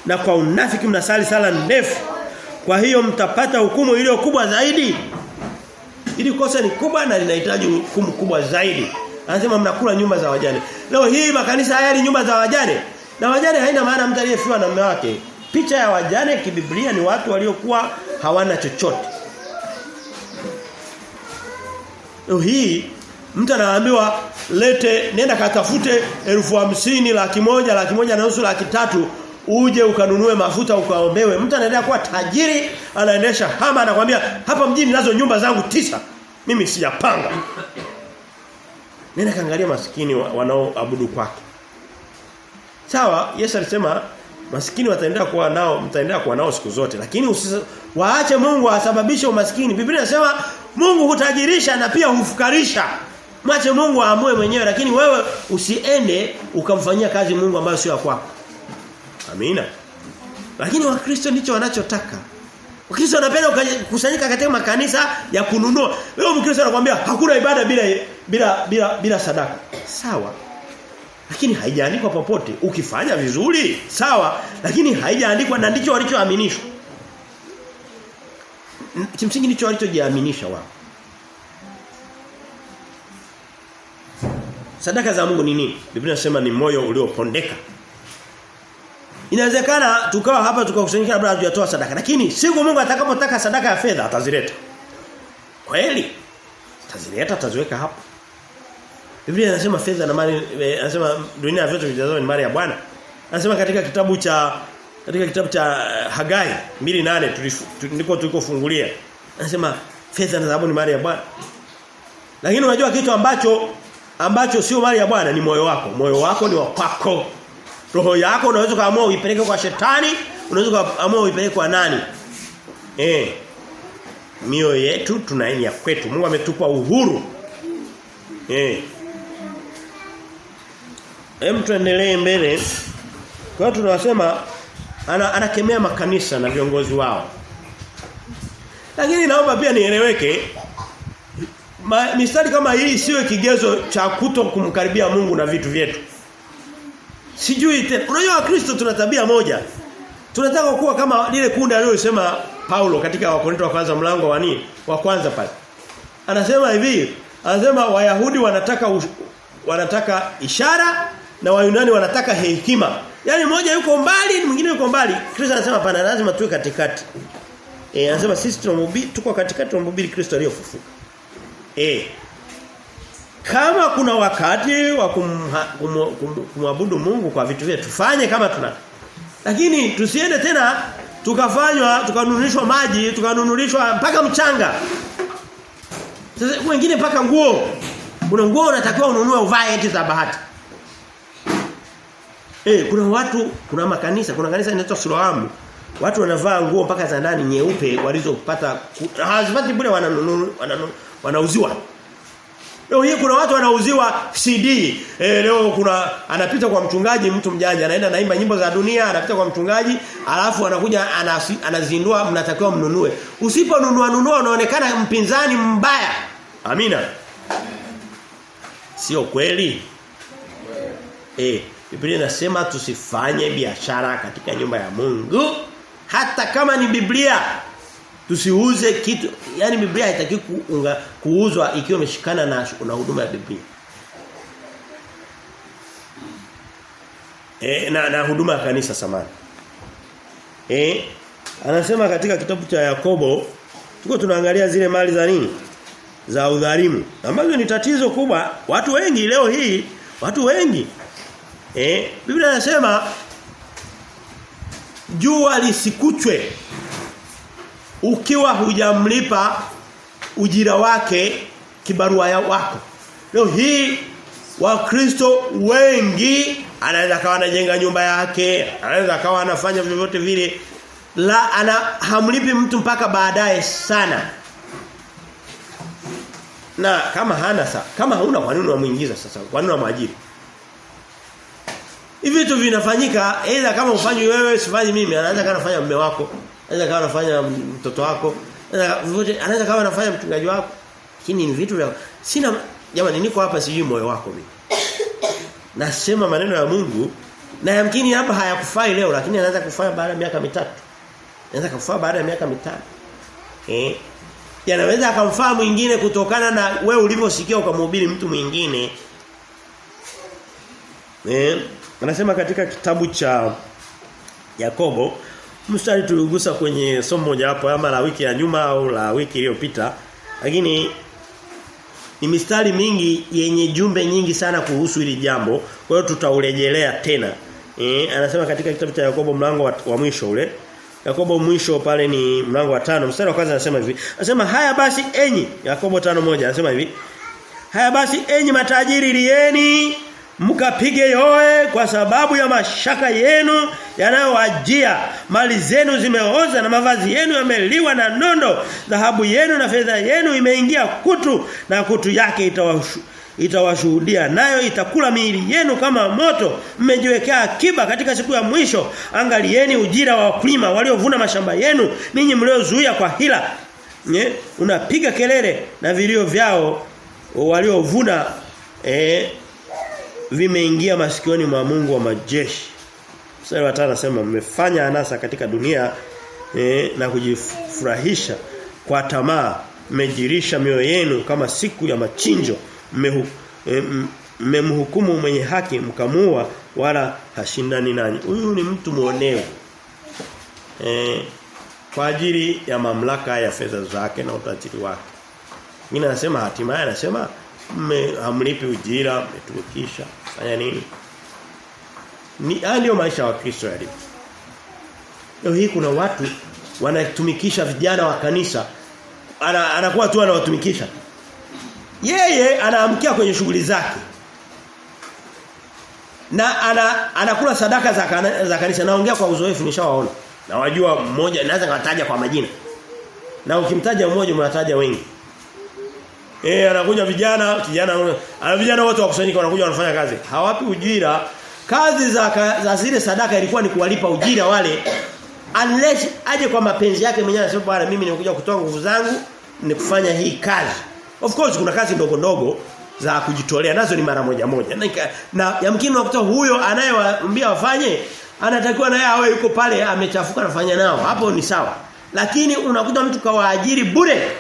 na kwa unafiki mnasali sala ndefu. Kwa hiyo mtapata hukumu iliyo kubwa zaidi. Ili kosa ni kubwa na linahitaji hukumu kubwa zaidi. Anasema mnakula nyumba za wajane. Leo hii makanisa haya ni nyumba za wajane na wajane haina maana mtu aliyefiwa na mume wake. Picha ya wajane kibiblia ni watu waliokuwa hawana chochote. Leo hii mtu anaambiwa lete nenda katafute elfu hamsini laki moja laki moja na nusu laki tatu uje ukanunue mafuta ukaombewe. Mtu anaendelea kuwa tajiri anaendesha hama anakuambia hapa mjini nazo nyumba zangu tisa. Mimi sijapanga. Nenda kaangalia maskini wanaoabudu kwake sawa Yesu alisema maskini wataendelea kuwa nao mtaendelea kuwa nao siku zote lakini usisa, waache Mungu asababishe umaskini Biblia inasema Mungu hutajirisha na pia hufukarisha Mwache Mungu aamue mwenyewe lakini wewe usiende ukamfanyia kazi Mungu ambayo sio ya kwako. Amina. Lakini wakristo ndicho wanachotaka. Wakristo wanapenda kukusanyika katika makanisa ya kununua. Leo Mkristo anakuambia hakuna ibada bila bila bila bila sadaka. Sawa. Lakini haijaandikwa popote. Ukifanya vizuri, sawa, lakini haijaandikwa na ndicho walichoaminishwa. Kimsingi ndicho walichojiaminisha wao. Sadaka za Mungu ni nini? Biblia inasema ni moyo uliopondeka. Inawezekana tukawa hapa tukakusanyika labda hatujatoa sadaka, lakini siku Mungu atakapotaka sadaka ya fedha atazileta. Kweli? Atazileta ataziweka hapo. Biblia inasema fedha na mali anasema dunia ya vyote vijazao ni mali ya Bwana. Anasema katika kitabu cha katika kitabu cha Hagai 2:8 ndiko tulikofungulia. Anasema fedha na dhahabu ni mali ya Bwana. Lakini unajua kitu ambacho ambacho sio mali ya Bwana ni moyo wako. Moyo wako ni wako. Roho yako unaweza kaamua uipeleke kwa shetani, unaweza kaamua uipeleke kwa nani? Eh. Mioyo yetu tunaini ya kwetu. Mungu ametupa uhuru. Eh. Hem tuendelee mbele. Kwa tunasema ana, anakemea makanisa na viongozi wao. Lakini naomba pia nieleweke mistari kama hii siwe kigezo cha kuto kumkaribia Mungu na vitu vyetu. Sijui tena. Unajua Kristo tuna tabia moja. Tunataka kuwa kama lile kundi aliyosema Paulo katika Wakorintho wa kwanza mlango wa nini? Wa kwanza pale. Anasema hivi, anasema Wayahudi wanataka wanataka ishara na Wayunani wanataka hekima. Yaani mmoja yuko mbali, mwingine yuko mbali. Kristo anasema pana lazima tuwe katikati. Eh anasema sisi tunamhubiri tuko katikati tunamhubiri Kristo aliyofufuka. Eh. Kama kuna wakati wa kumwabudu Mungu kwa vitu vyetu tufanye kama tuna. Lakini tusiende tena tukafanywa tukanunulishwa maji, tukanunulishwa mpaka mchanga. Sasa wengine mpaka nguo. Kuna nguo unatakiwa ununue uvae eti za bahati. Eh, kuna watu, kuna makanisa, kuna kanisa inaitwa Siloamu. Watu wanavaa nguo mpaka za ndani nyeupe walizopata hawazipati bure wananunua wananu, wanauziwa. Leo hii kuna watu wanauziwa CD. E, leo kuna anapita kwa mchungaji mtu mjanja anaenda naimba nyimbo za dunia, anapita kwa mchungaji, alafu anakuja anasi, anazindua mnatakiwa mnunue. Usiponunua nunua unaonekana mpinzani mbaya. Amina. Sio kweli? Eh, Biblia inasema tusifanye biashara katika nyumba ya Mungu hata kama ni Biblia. Tusiuze kitu. Yaani Biblia haitaki kuuzwa ikiwa imeshikana na na huduma ya Biblia. E, na na huduma ya kanisa samani. Eh anasema katika kitabu cha Yakobo tuko tunaangalia zile mali za nini? Za udhalimu. Ambazo ni tatizo kubwa. Watu wengi leo hii, watu wengi Eh, Biblia inasema jua lisikuchwe ukiwa hujamlipa ujira wake kibarua ya wako. Leo hii Wakristo wengi anaweza kawa anajenga nyumba yake, anaweza kawa anafanya vyovyote vile la ana hamlipi mtu mpaka baadaye sana. Na kama hana sa, kama huna kwa nini unamuingiza sasa? Kwa nini unamwajiri? Hivi vitu vinafanyika aidha kama ufanyi wewe sifanyi mimi anaweza kama anafanya mume wako, anaweza kama anafanya mtoto wako, anaweza kama anafanya mchungaji wako. Lakini ni vitu vya sina jamani niko hapa sijui moyo wako mimi. Nasema maneno ya Mungu na yamkini hapa hayakufai leo lakini anaweza kufanya baada ya miaka mitatu. Anaweza kufaa baada ya miaka mitano. Eh? Yanaweza akamfaa mwingine kutokana na wewe ulivyosikia ukamhubiri mtu mwingine. Eh? Anasema katika kitabu cha Yakobo mstari tuligusa kwenye somo moja hapo ama la wiki ya nyuma au la wiki iliyopita lakini ni mistari mingi yenye jumbe nyingi sana kuhusu hili jambo. Kwa hiyo tutaurejelea tena. E, anasema katika kitabu cha Yakobo mlango wa, wa mwisho ule. Yakobo mwisho pale ni mlango wa tano. Mstari wa kwanza anasema hivi. Anasema haya basi enyi Yakobo tano moja anasema hivi. Haya basi enyi matajiri lieni mkapige yoe kwa sababu ya mashaka yenu yanayowajia. Mali zenu zimeoza na mavazi yenu yameliwa na nondo. Dhahabu yenu na fedha yenu imeingia kutu na kutu yake itawashu itawashuhudia. Nayo itakula miili yenu kama moto. Mmejiwekea akiba katika siku ya mwisho. Angalieni ujira wa wakulima waliovuna mashamba yenu ninyi mliozuia kwa hila. Nye, unapiga kelele na vilio vyao waliovuna eh, vimeingia masikioni mwa Mungu wa majeshi. Mstari wa 5 anasema mmefanya anasa katika dunia eh, na kujifurahisha kwa tamaa. Mmejirisha mioyo yenu kama siku ya machinjo. Mmemhukumu e, mwenye haki mkamua wala hashindani nani huyu ni mtu muonevu e, kwa ajili ya mamlaka ya fedha zake na utajiri wake. Mimi nasema hatimaye anasema hamlipi ujira mmetumikisha fanya nini ni ndio maisha wa Kristo yalivyo leo hii kuna watu wanatumikisha vijana wa kanisa ana, anakuwa tu anawatumikisha. Yeye anaamkia kwenye shughuli zake. Na ana anakula sadaka za, za kanisa naongea kwa uzoefu nishawaona. Na wajua mmoja naweza ngataja kwa majina. Na ukimtaja mmoja mnataja wengi. Eh anakuja vijana, kijana ana vijana wote wakusanyika wanakuja wanafanya kazi. Hawapi ujira. Kazi za za zile sadaka ilikuwa ni kuwalipa ujira wale unless aje kwa mapenzi yake mwenyewe anasema bwana mimi nimekuja kutoa nguvu zangu ni kufanya hii kazi. Of course kuna kazi ndogo ndogo za kujitolea nazo ni mara moja moja. Na, na yamkini wakuta huyo anayewaambia wafanye anatakiwa naye awe yuko pale amechafuka anafanya nao. Hapo ni sawa. Lakini unakuta mtu kawaajiri bure.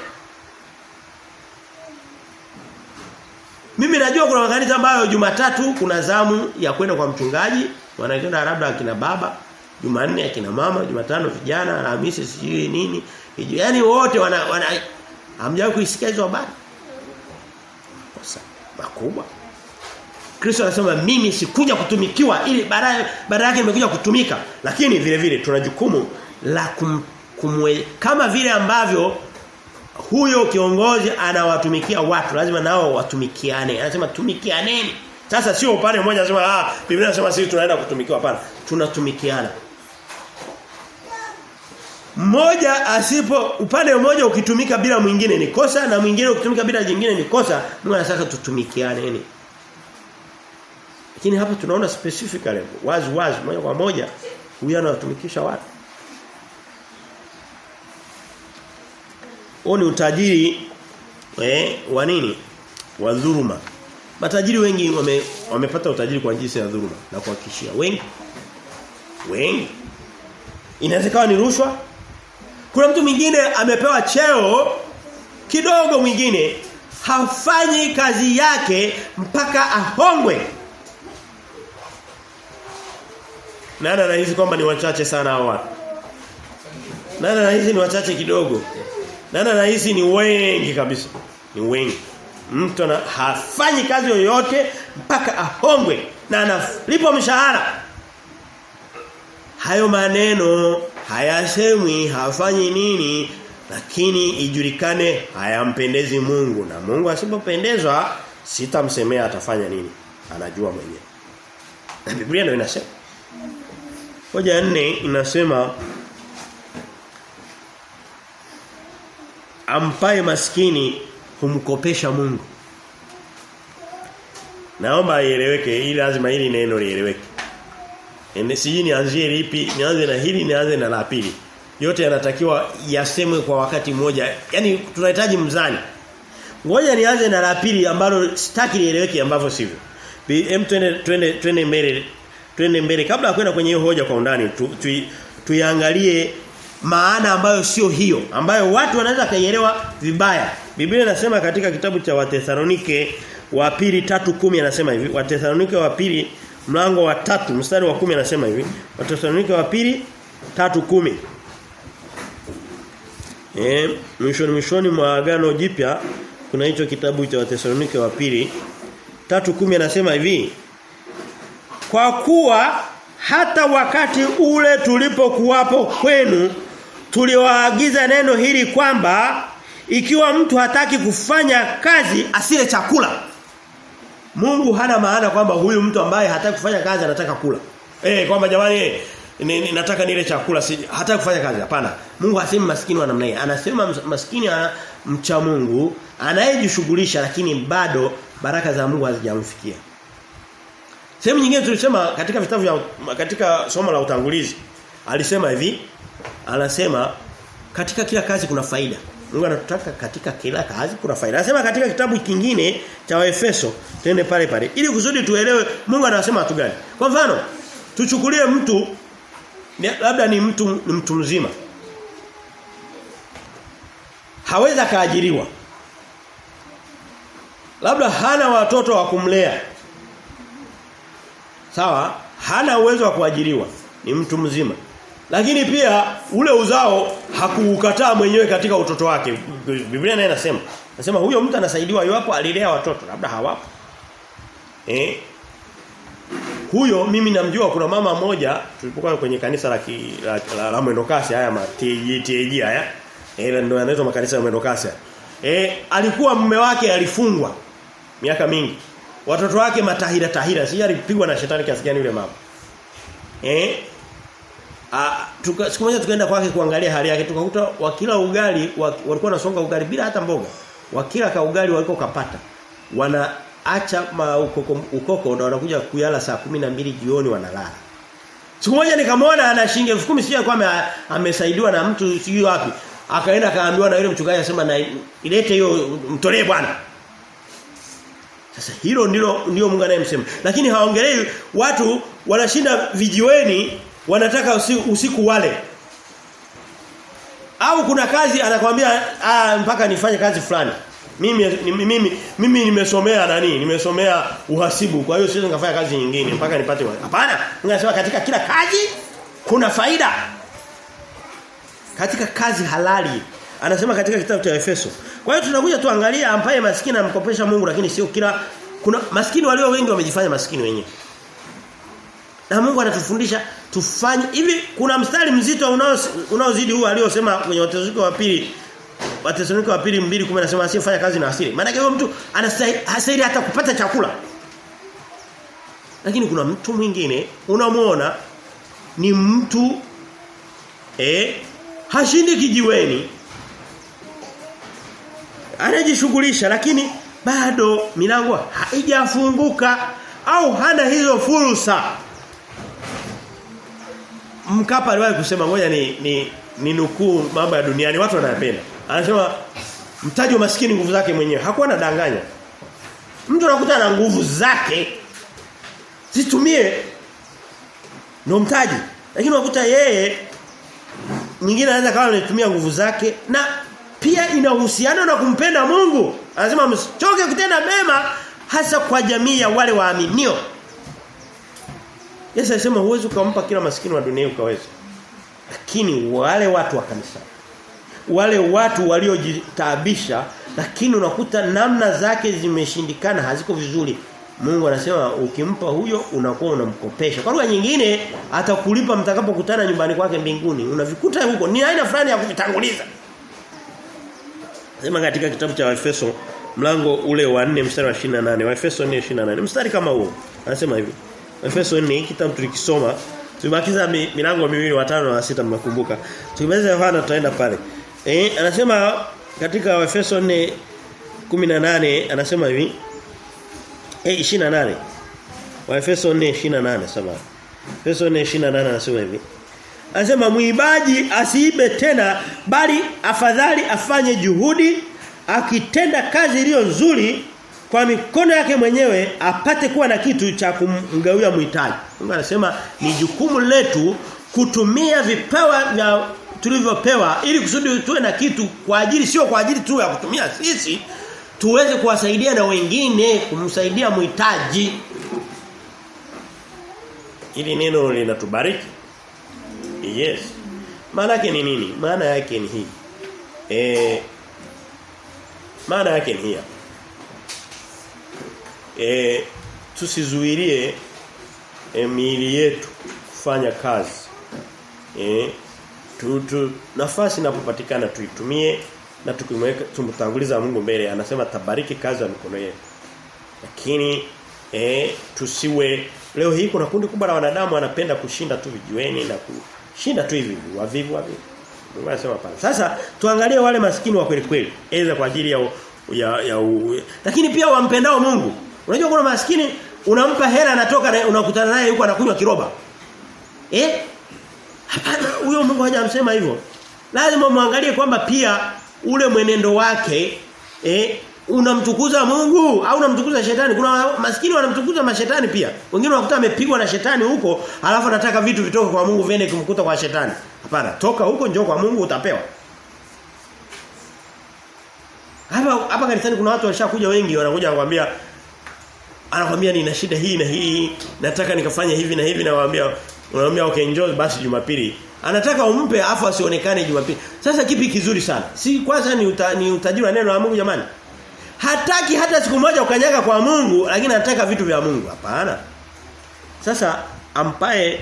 Mimi najua kuna makanisa ambayo Jumatatu kuna zamu ya kwenda kwa mchungaji, wanakwenda labda akina baba, Jumanne akina mama, Jumatano vijana, Alhamisi sijui nini. Yaani wote wana, wana hamjawahi kuisikia hizo habari? Kosa makubwa. Kristo anasema mimi sikuja kutumikiwa ili baadaye baada yake nimekuja kutumika. Lakini vile vile tuna jukumu la kum, kumwe, kama vile ambavyo huyo kiongozi anawatumikia watu lazima nao watumikiane. Anasema tumikianeni. Sasa sio upande mmoja anasema ah Biblia inasema sisi tunaenda kutumikiwa hapana. Tunatumikiana. Mmoja asipo upande mmoja ukitumika bila mwingine ni kosa na mwingine ukitumika bila jingine ni kosa. Mungu anataka tutumikiane. Lakini hapa tunaona specifically wazi wazi moja kwa moja huyu anawatumikisha watu. Huo ni utajiri eh wa nini? Wa dhuluma. Matajiri wengi wame, wamepata utajiri kwa njia ya dhuluma na kuhakikishia wengi. Wengi. Inawezekana ni rushwa. Kuna mtu mwingine amepewa cheo kidogo mwingine hafanyi kazi yake mpaka ahongwe. Nani anahisi kwamba ni wachache sana hao watu? Nani anahisi ni wachache kidogo? Nani hizi ni wengi kabisa? Ni wengi. Mtu ana hafanyi kazi yoyote mpaka ahongwe na analipwa mshahara. Hayo maneno hayasemwi, hafanyi nini lakini ijulikane hayampendezi Mungu na Mungu asipopendezwa sitamsemea atafanya nini. Anajua mwenyewe. Na Biblia ndio inasema. Hoja nne inasema ampaye maskini humkopesha Mungu. Naomba ieleweke, ili lazima hili neno lieleweke. Ende siji nianzie lipi, nianze na hili, nianze na la pili. Yote yanatakiwa yasemwe kwa wakati mmoja. Yaani tunahitaji mzani. Ngoja nianze na la pili ambalo sitaki lieleweke ambavyo sivyo. Hem twende twende twende mbele. Twende mbele kabla ya kwenda kwenye hiyo hoja kwa undani tu, tu, tuiangalie maana ambayo sio hiyo ambayo watu wanaweza kaielewa vibaya. Biblia inasema katika kitabu cha Wathesalonike wa pili tatu kumi anasema hivi. Wathesalonike wa pili mlango wa tatu mstari wa kumi anasema hivi. Wathesalonike wa pili tatu kumi. Eh mwishoni mwishoni mwa agano jipya kuna hicho kitabu cha Wathesalonike wa pili tatu kumi anasema hivi. Kwa kuwa hata wakati ule tulipokuwapo kwenu tuliwaagiza neno hili kwamba ikiwa mtu hataki kufanya kazi asile chakula. Mungu hana maana kwamba huyu mtu ambaye hataki kufanya kazi anataka kula. Eh kwamba jamani eh, ni, ni, nataka nile chakula si hataki kufanya kazi hapana. Mungu hasemi maskini wa namna hii. Anasema maskini mcha Mungu anayejishughulisha lakini bado baraka za Mungu hazijamfikia. Sehemu nyingine tulisema katika vitabu vya katika somo la utangulizi alisema hivi anasema katika kila kazi kuna faida. Mungu anatutaka katika kila kazi kuna faida. Anasema katika kitabu kingine cha Waefeso twende pale pale ili kusudi tuelewe Mungu anasema watu gani. Kwa mfano tuchukulie mtu labda ni mtu ni mtu mzima. Haweza kaajiriwa. Labda hana watoto wa kumlea. Sawa? Hana uwezo wa kuajiriwa. Ni mtu mzima. Lakini pia ule uzao hakuukataa mwenyewe katika utoto wake. Biblia naye inasema. Nasema huyo mtu anasaidiwa iwapo alilea watoto, labda hawapo. Eh? Huyo mimi namjua kuna mama moja tulipokuwa kwenye kanisa la la, la, Mwendokasi haya matiji haya. Eh ndio yanaitwa makanisa ya Mwendokasi. Eh alikuwa mume wake alifungwa miaka mingi. Watoto wake matahira tahira, si alipigwa na shetani kiasi gani yule mama. Eh siku moja tukaenda kwake kuangalia hali yake tukakuta wakila ugali walikuwa wanasonga ugali bila hata mboga. Wakila ka ugali waliko kapata. Wanaacha ukoko, ukoko na wanakuja kuyala saa mbili jioni wanalala. Siku moja nikamwona ana shilingi 10,000 sio kwamba amesaidiwa na mtu sijui wapi. Akaenda kaambiwa na yule mchungaji asema na ilete hiyo mtolee bwana. Sasa hilo ndilo ndio Mungu anayemsema. Lakini haongelei watu wanashinda vijiweni wanataka usiku, usiku wale. Au kuna kazi anakwambia ah mpaka nifanye kazi fulani. Mimi mimi mimi nimesomea nani? Nimesomea uhasibu. Kwa hiyo siwezi nikafanya kazi nyingine mpaka nipate. Hapana. Ninasema katika kila kazi kuna faida. Katika kazi halali. Anasema katika kitabu cha Efeso. Kwa hiyo tunakuja tuangalia ambaye maskini amkopesha Mungu lakini sio kila kuna maskini walio wengi wamejifanya maskini wenyewe. Na Mungu anatufundisha tufanye hivi kuna mstari mzito unao unaozidi huu aliosema kwenye Wathesalonike wa pili Wathesalonike wa pili 2:10 anasema asiyefanya kazi na asili. Maana huyo mtu anastahili hata kupata chakula. Lakini kuna mtu mwingine unamuona ni mtu eh hashindi kijiweni anajishughulisha lakini bado milango haijafunguka au hana hizo fursa Mkapa aliwahi kusema ngoja ni ni, ni nukuu mambo ya duniani watu wanayapenda. Anasema mtaji wa maskini nguvu zake mwenyewe. Hakuwa anadanganya. Mtu anakuta na nguvu zake zitumie ndio mtaji. Lakini unakuta yeye mwingine anaweza kama anatumia nguvu zake na pia inahusiana na kumpenda Mungu. Anasema msichoke kutenda mema hasa kwa jamii ya wale waaminio. Yesu alisema huwezi kumpa kila maskini wa dunia ukaweza. Lakini wale watu wa kanisa wale watu waliojitaabisha lakini unakuta namna zake zimeshindikana haziko vizuri. Mungu anasema ukimpa huyo unakuwa unamkopesha. Kwa lugha nyingine atakulipa mtakapokutana nyumbani kwake mbinguni. Unavikuta huko. Ni aina fulani ya kuvitanguliza. Sema katika kitabu cha Efeso mlango ule wa 4 mstari wa 28. Waefeso 4:28. Mstari kama huo. Anasema hivi. Efeso 4 kitabu tulikisoma. Tumebakiza milango miwili watano na sita mnakumbuka. Tukimaliza Yohana tutaenda pale. Eh anasema katika Efeso 4:18 anasema hivi. Eh 28. Wa Efeso 4:28 sema. Efeso 4:28 anasema hivi. Anasema muibaji asiibe tena bali afadhali afanye juhudi akitenda kazi iliyo nzuri kwa mikono yake mwenyewe apate kuwa na kitu cha kumgawia mhitaji. Mungu anasema ni jukumu letu kutumia vipawa vya tulivyopewa ili kusudi tuwe na kitu kwa ajili sio kwa ajili tu ya kutumia sisi tuweze kuwasaidia na wengine kumsaidia mhitaji. Ili neno linatubariki. Yes. Maana yake ni nini? Maana yake ni hii. Eh maana yake ni hii. Eh tusizuilie e, miili yetu kufanya kazi. E, tu, tu nafasi inapopatikana tuitumie na tukimweka tumtanguliza Mungu mbele anasema tabariki kazi ya mikono yetu. Lakini e, tusiwe leo hii kuna kundi kubwa la wanadamu wanapenda kushinda tu vijiweni na kushinda tu hivi wavivu wavivu. Pale. Sasa tuangalie wale maskini wa kweli kweli. Aidha kwa ajili ya ya, ya u, lakini pia wampendao Mungu. Unajua kuna maskini unampa hela anatoka na unakutana naye yuko anakunywa kiroba. Eh? Hapana, huyo Mungu hajamsema hivyo. Lazima muangalie kwamba pia ule mwenendo wake eh unamtukuza Mungu au unamtukuza shetani. Kuna maskini wanamtukuza mashetani pia. Wengine wanakuta amepigwa na shetani huko, alafu anataka vitu vitoke kwa Mungu viende kumkuta kwa shetani. Hapana, toka huko njoo kwa Mungu utapewa. Hapa hapa kanisani kuna watu washakuja wengi wanakuja kukwambia anakwambia nina shida hii na hii, nataka nikafanya hivi na hivi na waambia unamwambia okay njoo basi Jumapili. Anataka umpe afu asionekane Jumapili. Sasa kipi kizuri sana? Si kwanza ni, uta, ni utajiri wa neno la Mungu jamani. Hataki hata siku moja ukanyaga kwa Mungu lakini anataka vitu vya Mungu. Hapana. Sasa ampae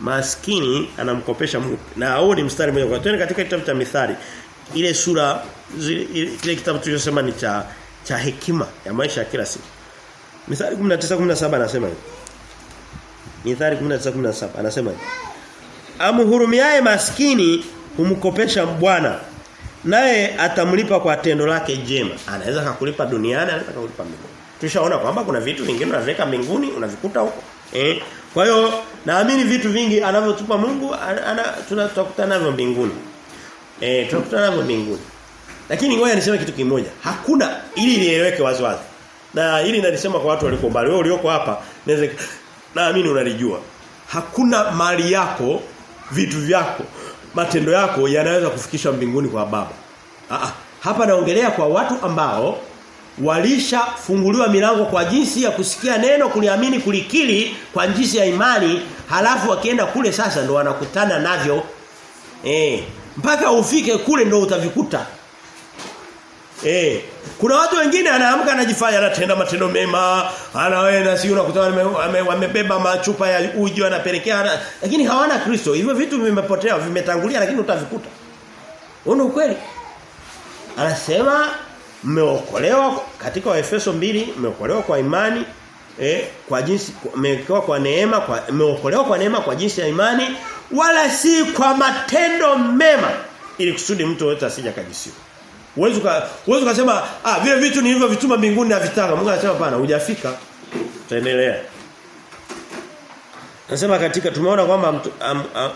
maskini anamkopesha Mungu. Na huo ni mstari mmoja kwa twende katika kitabu cha Mithali. Ile sura ile kitabu tulichosema ni cha cha hekima ya maisha ya kila siku. Mithali 19:17 anasema hivi. Mithali 19:17 anasema hivi. Amhurumiaye maskini humkopesha Bwana naye atamlipa kwa tendo lake jema. Anaweza kukulipa duniani, anaweza kukulipa mbinguni. Tushaona kwamba kuna vitu vingine unaviweka mbinguni, unavikuta huko. Eh? Kwa hiyo naamini vitu vingi anavyotupa Mungu ana, tutakutana navyo mbinguni. Eh, tutakutana navyo mbinguni. Lakini ngoja niseme kitu kimoja. Hakuna ili lieleweke waziwazi. Na hili nalisema kwa watu walioko mbali. Wewe ulioko hapa naweza naamini unalijua. Hakuna mali yako, vitu vyako, matendo yako yanaweza kufikisha mbinguni kwa baba. Aa, hapa naongelea kwa watu ambao walishafunguliwa milango kwa jinsi ya kusikia neno, kuliamini, kulikili kwa jinsi ya imani, halafu wakienda kule sasa ndo wanakutana navyo. Eh, mpaka ufike kule ndo utavikuta. Eh, kuna watu wengine anaamka anajifanya anatenda matendo mema, anaenda si unakutana wamebeba machupa ya uji anapelekea lakini hawana Kristo. Hivyo vitu vimepotea, vimetangulia lakini utavikuta. Unaona ukweli? Anasema mmeokolewa katika Waefeso mbili mmeokolewa kwa imani eh kwa jinsi mmeokolewa kwa neema kwa mmeokolewa kwa neema kwa jinsi ya imani wala si kwa matendo mema ili kusudi mtu yote asije kajisiwa. Uwezo uwezo kusema ah vile vitu nilivyovituma mbinguni na vitaka. Mungu anasema pana hujafika. Tutaendelea. Nasema katika tumeona kwamba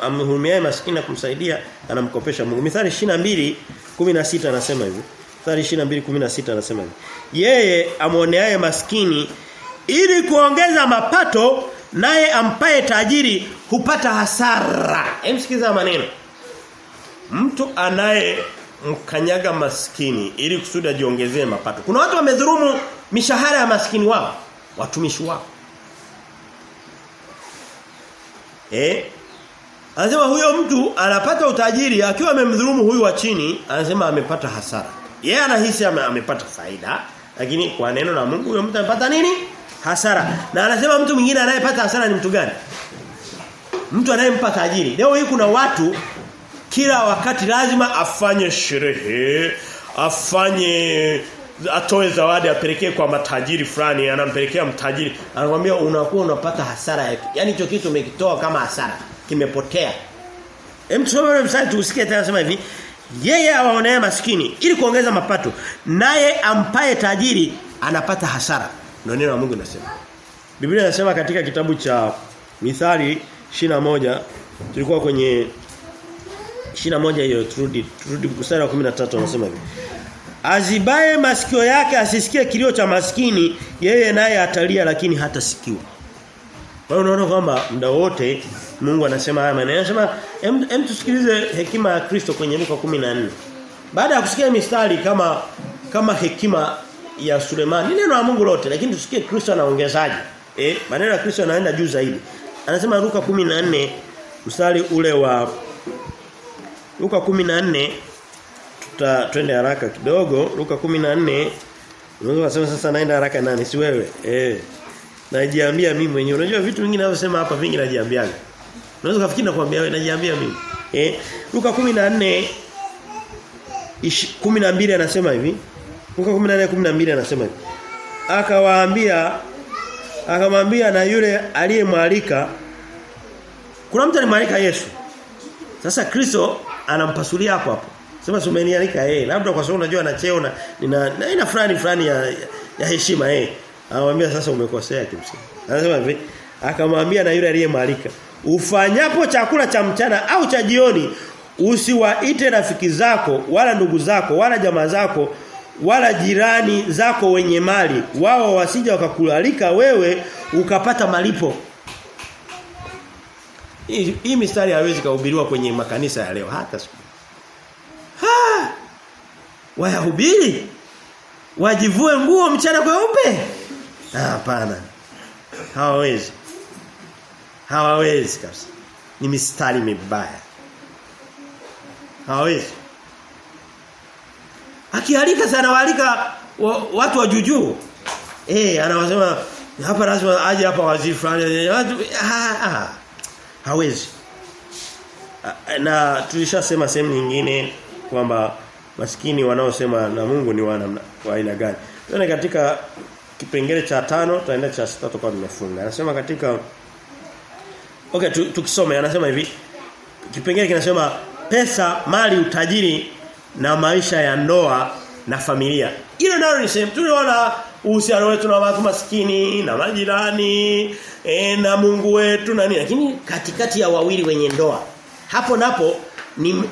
amhurumiaye am, am, maskini na kumsaidia anamkopesha Mungu. Mithali 22:16 anasema hivi. Mithali 22:16 anasema hivi. Yeye amuoneaye maskini ili kuongeza mapato naye ampae tajiri hupata hasara. Hemsikiza maneno. Mtu anaye mkanyaga maskini ili kusudi ajiongezee mapato. Kuna watu wamedhulumu mishahara ya maskini wao, watumishi wao. Eh? Anasema huyo mtu anapata utajiri akiwa amemdhulumu huyu wa chini, anasema amepata hasara. Yeye anahisi amepata faida, lakini kwa neno la Mungu huyo mtu amepata nini? Hasara. Na anasema mtu mwingine anayepata hasara ni mtu gani? Mtu anayempa tajiri. Leo hii kuna watu kila wakati lazima afanye sherehe, afanye atoe zawadi apelekee kwa matajiri fulani, anampelekea mtajiri. Anakuambia unakuwa unapata hasara yake. Yaani hicho kitu umekitoa kama hasara, kimepotea. Hem tusome ule mstari tusikie tena sema hivi. Yeye awaonea maskini ili kuongeza mapato, naye ampae tajiri anapata hasara. Ndio neno la Mungu linasema. Biblia inasema katika kitabu cha Mithali moja tulikuwa kwenye 21 hiyo turudi turudi mstari wa 13 anasema hivi. Azibaye masikio yake asisikie kilio cha maskini, yeye naye atalia lakini hatasikiwa. Kwa hiyo unaona kwamba muda wote Mungu anasema haya maneno. Anasema hem tusikilize hekima ya Kristo kwenye Luka 14. Baada ya kusikia mistari kama kama hekima ya Sulemani, neno la Mungu lote lakini tusikie Kristo anaongezaje. Eh, maneno ya Kristo yanaenda juu zaidi. Anasema Luka 14 mstari ule wa Luka 14 tuta twende haraka kidogo. Luka 14 unaweza kusema sasa naenda haraka nani? Si wewe? Eh. Najiambia mimi mwenyewe. Unajua vitu vingine ninavyosema hapa vingi najiambiaga. Unaweza kufikiri nakwambia wewe najiambia mimi. Eh. Luka 14 12 anasema hivi. Luka 14 12 anasema hivi. Akawaambia akamwambia na yule aliyemwalika. Kuna mtu alimwalika Yesu. Sasa Kristo anampasulia hapo hapo Sema sumenialika eh labda kwa sababu unajua anacheo na nina na ina fulani fulani ya, ya heshima eh. Anamwambia sasa umekosea kimsingi. Anasema hivi akamwambia na yule aliyemwalika ufanyapo chakula cha mchana au cha jioni usiwaite rafiki zako wala ndugu zako wala jamaa zako wala jirani zako wenye mali wao wasija wakakulalika wewe ukapata malipo hii, hii mistari haiwezi kuhubiriwa kwenye makanisa ya leo. Hata siku. Ha! Wayahubiri? Wajivue nguo mchana kweupe? Hapana. Hawawezi. Hawawezi kabisa. Ni mistari mibaya. Hawawezi. Akialika sana waalika wa, watu wa juju. eh anawasema hapa lazima aje hapa waziri fulani. Watu ah, ah, hawezi na tulishasema sehemu nyingine kwamba maskini wanaosema na Mungu ni wana wa aina gani. Tuone katika kipengele cha tano tutaenda cha sita tutakuwa tumefunga. Anasema katika Okay tukisome anasema hivi. Kipengele kinasema pesa mali utajiri na maisha ya ndoa na familia. Hilo nalo ni sehemu tuliona uhusiano wetu na watu maskini na majirani e, na Mungu wetu na nini. Lakini katikati ya wawili wenye ndoa hapo napo ni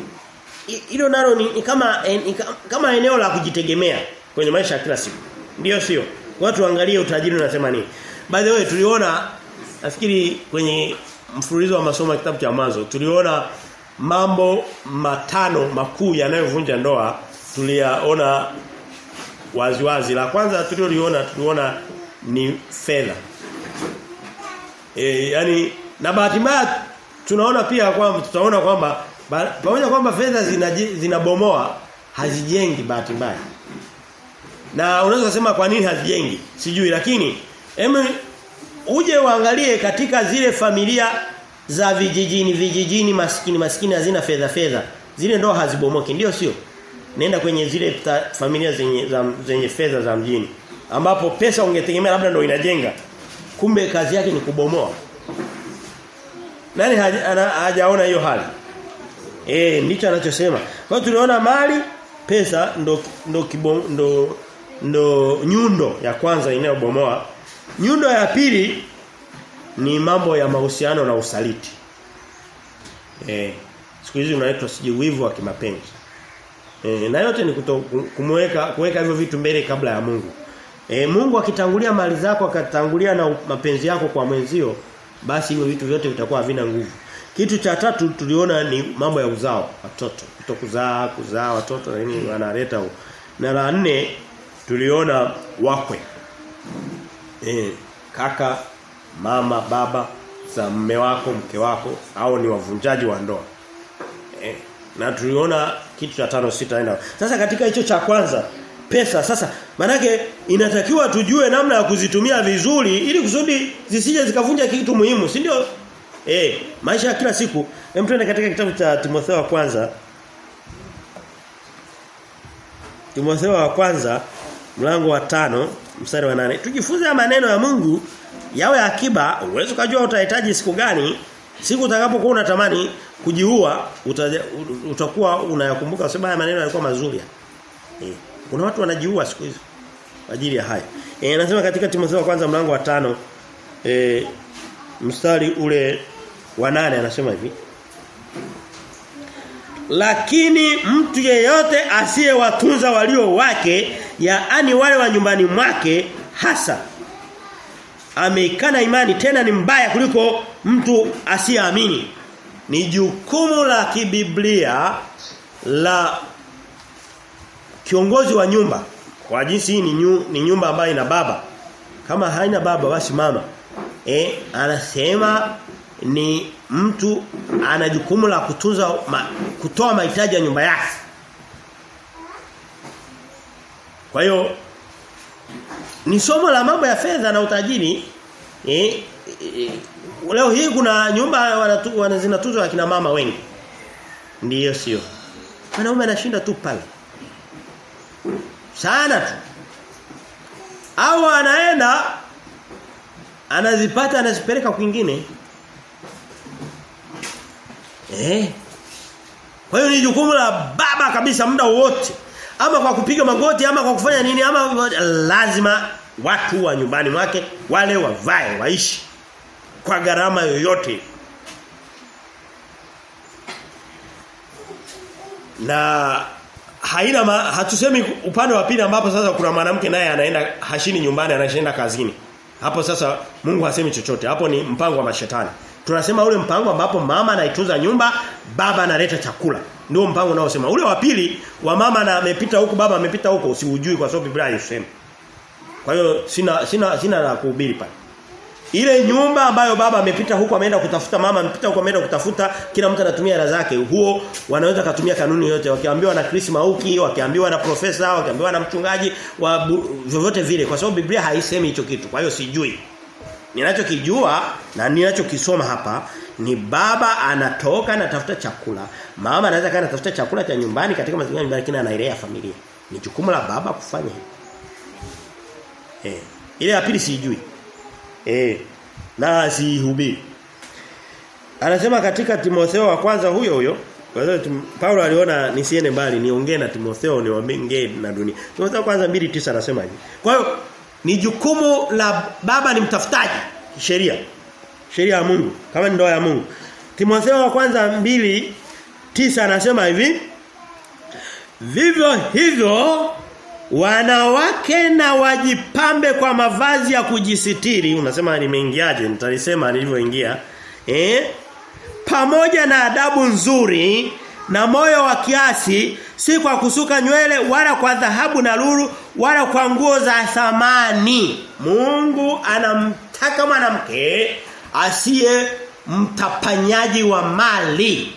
hilo nalo ni, ni kama en, ni kama eneo la kujitegemea kwenye maisha ya kila siku. Ndio sio? Watu angalie utajiri unasema nini. By the way tuliona nafikiri kwenye mfululizo wa masomo ya kitabu cha mwanzo tuliona mambo matano makuu yanayovunja ndoa tuliyaona waziwazi la kwanza tulioliona tuliona ni fedha. E, yani na bahati mbaya tunaona pia kwamba tutaona kwamba pamoja kwamba fedha zinabomoa zina hazijengi bahati mbaya. Na unaweza kusema kwa nini hazijengi? Sijui lakini eme uje uangalie katika zile familia za vijijini vijijini maskini maskini hazina fedha fedha. Zile ndoa hazibomoki ndio sio nenda kwenye zile familia zenye za, zenye fedha za mjini ambapo pesa ungetegemea labda ndio inajenga kumbe kazi yake ni kubomoa nani hajaona hiyo hali eh ndicho anachosema kwa tuliona mali pesa ndo ndo kibom, ndo ndo nyundo ya kwanza inayobomoa nyundo ya pili ni mambo ya mahusiano na usaliti. Eh, siku hizi unaitwa siji wivu wa kimapenzi. Eh, na yote ni kumweka kuweka hivyo vitu mbele kabla ya Mungu. E, Mungu akitangulia mali zako akatangulia na mapenzi yako kwa mwenzio basi hivyo vitu vyote vitakuwa havina nguvu. Kitu cha tatu tuliona ni mambo ya uzao watoto. Kutokuzaa, kuzaa watoto na nini wanaleta. Na la nne tuliona wakwe. Eh, kaka, mama, baba za mume wako, mke wako au ni wavunjaji wa ndoa. Eh, na tuliona kitu cha tano sita enda. Sasa katika hicho cha kwanza pesa sasa manake inatakiwa tujue namna ya kuzitumia vizuri ili kusudi zisije zikavunja kitu muhimu si ndio? Eh maisha ya kila siku. Hem tuende katika kitabu cha Timotheo wa kwanza. Timotheo wa kwanza mlango wa tano mstari wa nane. Tujifunze maneno ya Mungu yawe akiba. Uwezo kujua utahitaji siku gani siku utakapokuwa unatamani kujiua utakuwa unayakumbuka sababu haya maneno yalikuwa mazuri eh kuna watu wanajiua siku hizo kwa ajili ya haya. Eh anasema katika Timotheo kwanza mlango wa tano eh mstari ule wa nane anasema hivi. Lakini mtu yeyote asiyewatunza walio wake yaani wale wa nyumbani mwake hasa ameikana imani tena ni mbaya kuliko mtu asiyeamini. Ni jukumu la kibiblia la kiongozi wa nyumba kwa jinsi hii ni, nyu, ni nyumba ambayo ina baba. Kama haina baba basi mama. Eh anasema ni mtu ana jukumu la kutunza ma, kutoa mahitaji ya nyumba yake. Kwa hiyo ni somo la mambo ya fedha na utajiri. Eh, eh leo hii kuna nyumba wanazinatuzwa akina mama wengi. Ndiyo sio. Wanaume anashinda tu pale. Sana tu. Au anaenda anazipata anazipeleka kwingine. Eh. Kwa hiyo ni jukumu la baba kabisa muda wote. Ama kwa kupiga magoti ama kwa kufanya nini ama lazima watu wa nyumbani mwake wale wavae waishi kwa gharama yoyote. Na haina ma, hatusemi upande wa pili ambapo sasa kuna mwanamke naye anaenda hashini nyumbani anaenda kazini. Hapo sasa Mungu hasemi chochote. Hapo ni mpango wa mashetani. Tunasema ule mpango ambapo mama anaitunza nyumba, baba analeta chakula. Ndio mpango unaosema. Ule wa pili wa mama na amepita huku baba amepita huko usiujui kwa sababu Biblia haisemi. Kwa hiyo sina sina sina la kuhubiri pale. Ile nyumba ambayo baba amepita huko ameenda kutafuta mama amepita huko ameenda kutafuta kila mtu anatumia hela zake. Huo wanaweza katumia kanuni yote wakiambiwa na Chris Mauki, wakiambiwa na profesa, wakiambiwa na mchungaji wa vyovyote vile kwa sababu Biblia haisemi hicho kitu. Kwa hiyo sijui. Ninachokijua na ninachokisoma hapa ni baba anatoka anatafuta chakula. Mama anaweza kana anatafuta chakula cha nyumbani katika mazingira nyumbani lakini anailea familia. Ni jukumu la baba kufanya hivyo. Eh. Ile ya pili sijui. Eh. Na sihubiri. Anasema katika Timotheo wa kwanza huyo huyo Paulo aliona nisiende mbali niongee na Timotheo niwaambie na dunia. Timotheo kwanza 2:9 anasema hivi. Kwa hiyo ni jukumu la baba ni mtafutaji. Sheria. Sheria ya Mungu. Kama ndoa ya Mungu. Timotheo wa kwanza mbili tisa anasema hivi Vivyo hivyo wanawake na wajipambe kwa mavazi ya kujisitiri. Unasema nimeingiaje? Nitalisema nilivyoingia. Eh? Pamoja na adabu nzuri na moyo wa kiasi si kwa kusuka nywele wala kwa dhahabu na lulu wala kwa nguo za thamani. Mungu anamtaka mwanamke asiye mtapanyaji wa mali.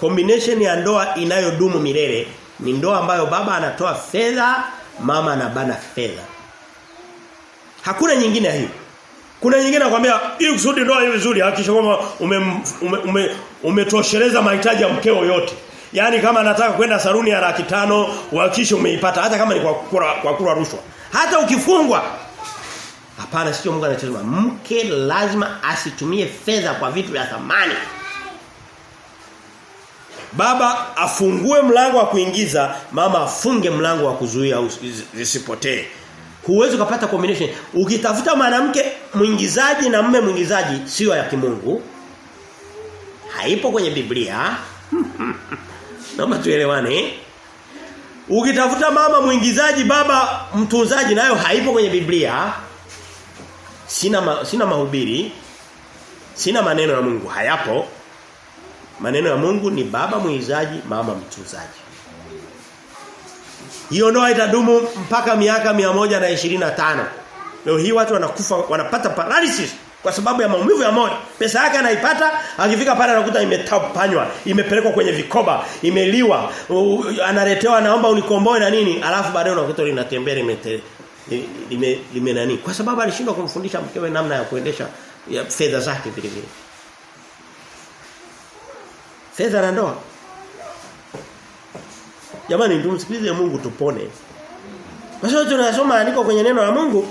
Combination ya ndoa inayodumu milele ni ndoa ambayo baba anatoa fedha mama anabana fedha. Hakuna nyingine hiyo. Kuna nyingine nakwambia hii kusudi ndoa iwe nzuri hakikisha kwamba umetosheleza ume, ume, ume mahitaji ya mkeo yote Yaani kama nataka kwenda saruni ya laki tano umeipata hata kama ni kwa kura, kwa kura rushwa. Hata ukifungwa Hapana sio Mungu anachosema. Mke lazima asitumie fedha kwa vitu vya thamani. Baba afungue mlango wa kuingiza, mama afunge mlango wa kuzuia zisipotee. Huwezi kupata combination. Ukitafuta mwanamke mwingizaji na mume mwingizaji sio ya kimungu. Haipo kwenye Biblia. Naomba tuelewane. Ukitafuta mama mwingizaji baba mtunzaji nayo haipo kwenye Biblia. Sina ma, sina mahubiri. Sina maneno ya Mungu hayapo. Maneno ya Mungu ni baba mwizaji, mama mtunzaji. Hiyo ndoa itadumu mpaka miaka moja na ishirini na tano Leo hii watu wanakufa wanapata paralysis kwa sababu ya maumivu ya moyo. Pesa yake anaipata, akifika pale anakuta imetapanywa, imepelekwa kwenye vikoba, imeliwa, analetewa naomba unikomboe na nini, alafu baadaye unakuta linatembea limete lime, lime nani? Kwa sababu alishindwa kumfundisha mkewe namna ya kuendesha ya fedha zake vile vile. Fedha na ndoa. Jamani tumsikilize Mungu tupone. Kwa sababu tunasoma andiko kwenye neno la Mungu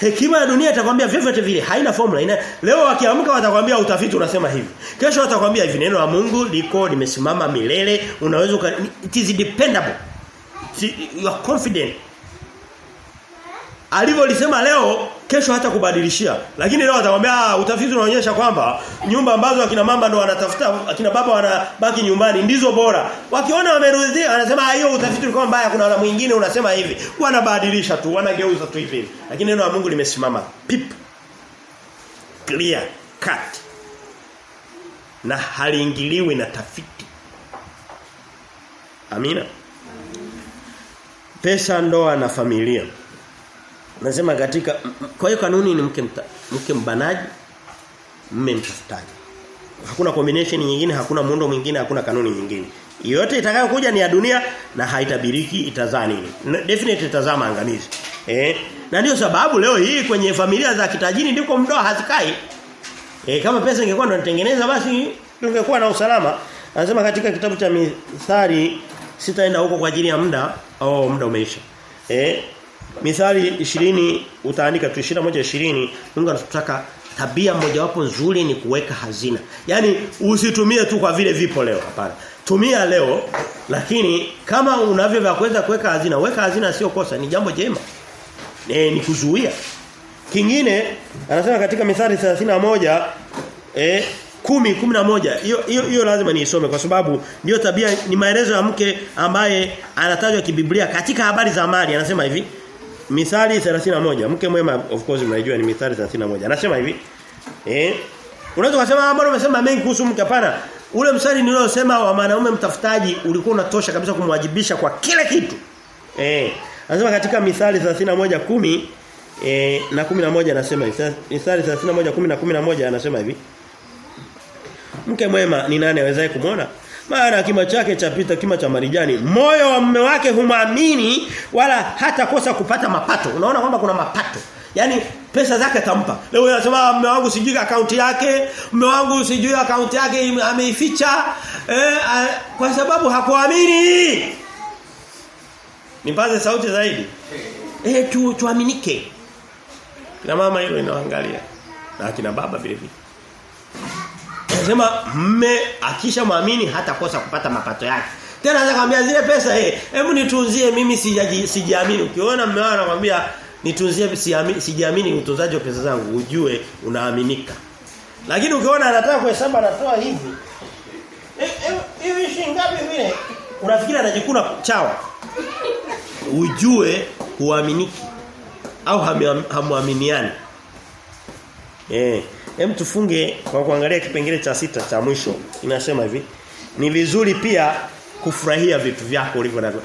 Hekima ya dunia itakwambia vyovyote vile haina formula. Ina, leo wakiamka watakwambia utafiti unasema hivi. Kesho watakwambia hivi neno la Mungu liko limesimama milele, unaweza it is dependable. You are confident. Alivyolisema leo kesho hata kubadilishia. Lakini leo atakwambia ah, utafiti unaonyesha kwamba nyumba ambazo akina mama ndo wanatafuta akina baba wanabaki nyumbani ndizo bora. Wakiona wamerudhi anasema hiyo utafiti ulikuwa mbaya kuna mwingine unasema hivi. Wanabadilisha tu, wanageuza tu hivi. Lakini neno la Mungu limesimama pip. Clear cut. Na haliingiliwi na tafiti. Amina. Pesa ndoa na familia. Nasema katika kwa hiyo kanuni ni mke mta, mke mbanaji mme mtafutaji. Hakuna combination nyingine, hakuna muundo mwingine, hakuna kanuni nyingine. Yote itakayokuja ni ya dunia na haitabiriki itazaa nini? Definitely itazaa maangamizi. Eh? Na ndio sababu leo hii kwenye familia za kitajiri ndiko mdoa hazikai. Eh, kama pesa ingekuwa ndo natengeneza basi tungekuwa na usalama. Anasema katika kitabu cha Mithali sitaenda huko kwa ajili ya muda oh, muda umeisha. Eh, Mithali 20 utaandika tu 21 20 Mungu anataka tabia mojawapo nzuri ni kuweka hazina. Yaani usitumie tu kwa vile vipo leo hapana. tumia leo lakini kama unavyo vya kuweza kuweka hazina weka hazina sio kosa ni jambo jema e, ni kuzuia kingine anasema katika mithali 31 eh 10 11 hiyo hiyo hiyo lazima niisome kwa sababu ndio tabia ni maelezo ya mke ambaye anatajwa kibiblia katika habari za mali anasema hivi Mithali 31 mke mwema of course mnaijua ni Mithali 31 anasema hivi eh unaweza kusema mbona umesema mengi kuhusu mke? Hapana. Ule msali niliosema wa mwanaume mtafutaji ulikuwa unatosha kabisa kumwajibisha kwa kila kitu. Eh anasema katika Mithali 31:10 eh na 11 anasema hivi. Mithali 31:10 na 11 anasema hivi. Mke mwema ni nani awezaye kumwona? Maana kima chake chapita kima cha marijani. Moyo wa mume wake humwamini wala hata kosa kupata mapato. Unaona kwamba kuna mapato. Yaani pesa zake atampa. Leo anasema mume wangu sijui akaunti yake, mume wangu sijui akaunti yake ameificha eh, kwa sababu hakuamini. Nipaze sauti zaidi. Eh tu tuaminike. Kina mama hilo inaangalia. Na kina baba vile vile. Anasema mme akisha muamini hata kosa kupata mapato yake. Tena anaweza kumwambia zile pesa eh hebu nitunzie mimi sijaji sijiamini. Ukiona mme wako anakuambia nitunzie sijiamini utunzaji wa pesa zangu ujue unaaminika. Lakini ukiona anataka kuhesabu anatoa hivi. Eh hivi shingapi ngapi vile? Unafikiri anajikuna chawa. Ujue huaminiki au hamuaminiani. Eh Hem tufunge kwa kuangalia kipengele cha sita cha mwisho. Inasema hivi. Ni vizuri pia kufurahia vitu vyako ulivyo navyo.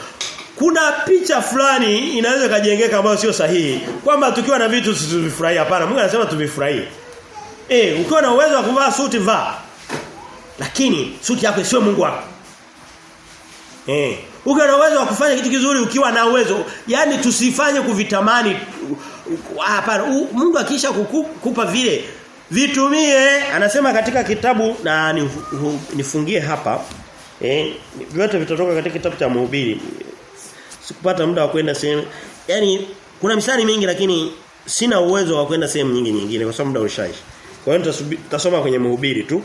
Kuna picha fulani inaweza kujengeka ambayo sio sahihi kwamba tukiwa na vitu tusivifurahie hapana. Mungu anasema tuvifurahie. Eh, ukiwa na uwezo wa kuvaa suti vaa. Lakini suti yako sio Mungu wako. Eh, ukiwa na uwezo wa kufanya kitu kizuri ukiwa na uwezo, yani tusifanye kuvitamani hapana. Mungu akisha kukupa vile vitumie anasema katika kitabu na nifungie hapa eh vyote vitatoka katika kitabu cha mhubiri. Sikupata muda wa kwenda sehemu yani kuna misali mingi lakini sina uwezo wa kwenda sehemu nyingi nyingine kwa sababu muda ushaisha. kwa hiyo tutasoma kwenye mhubiri tu.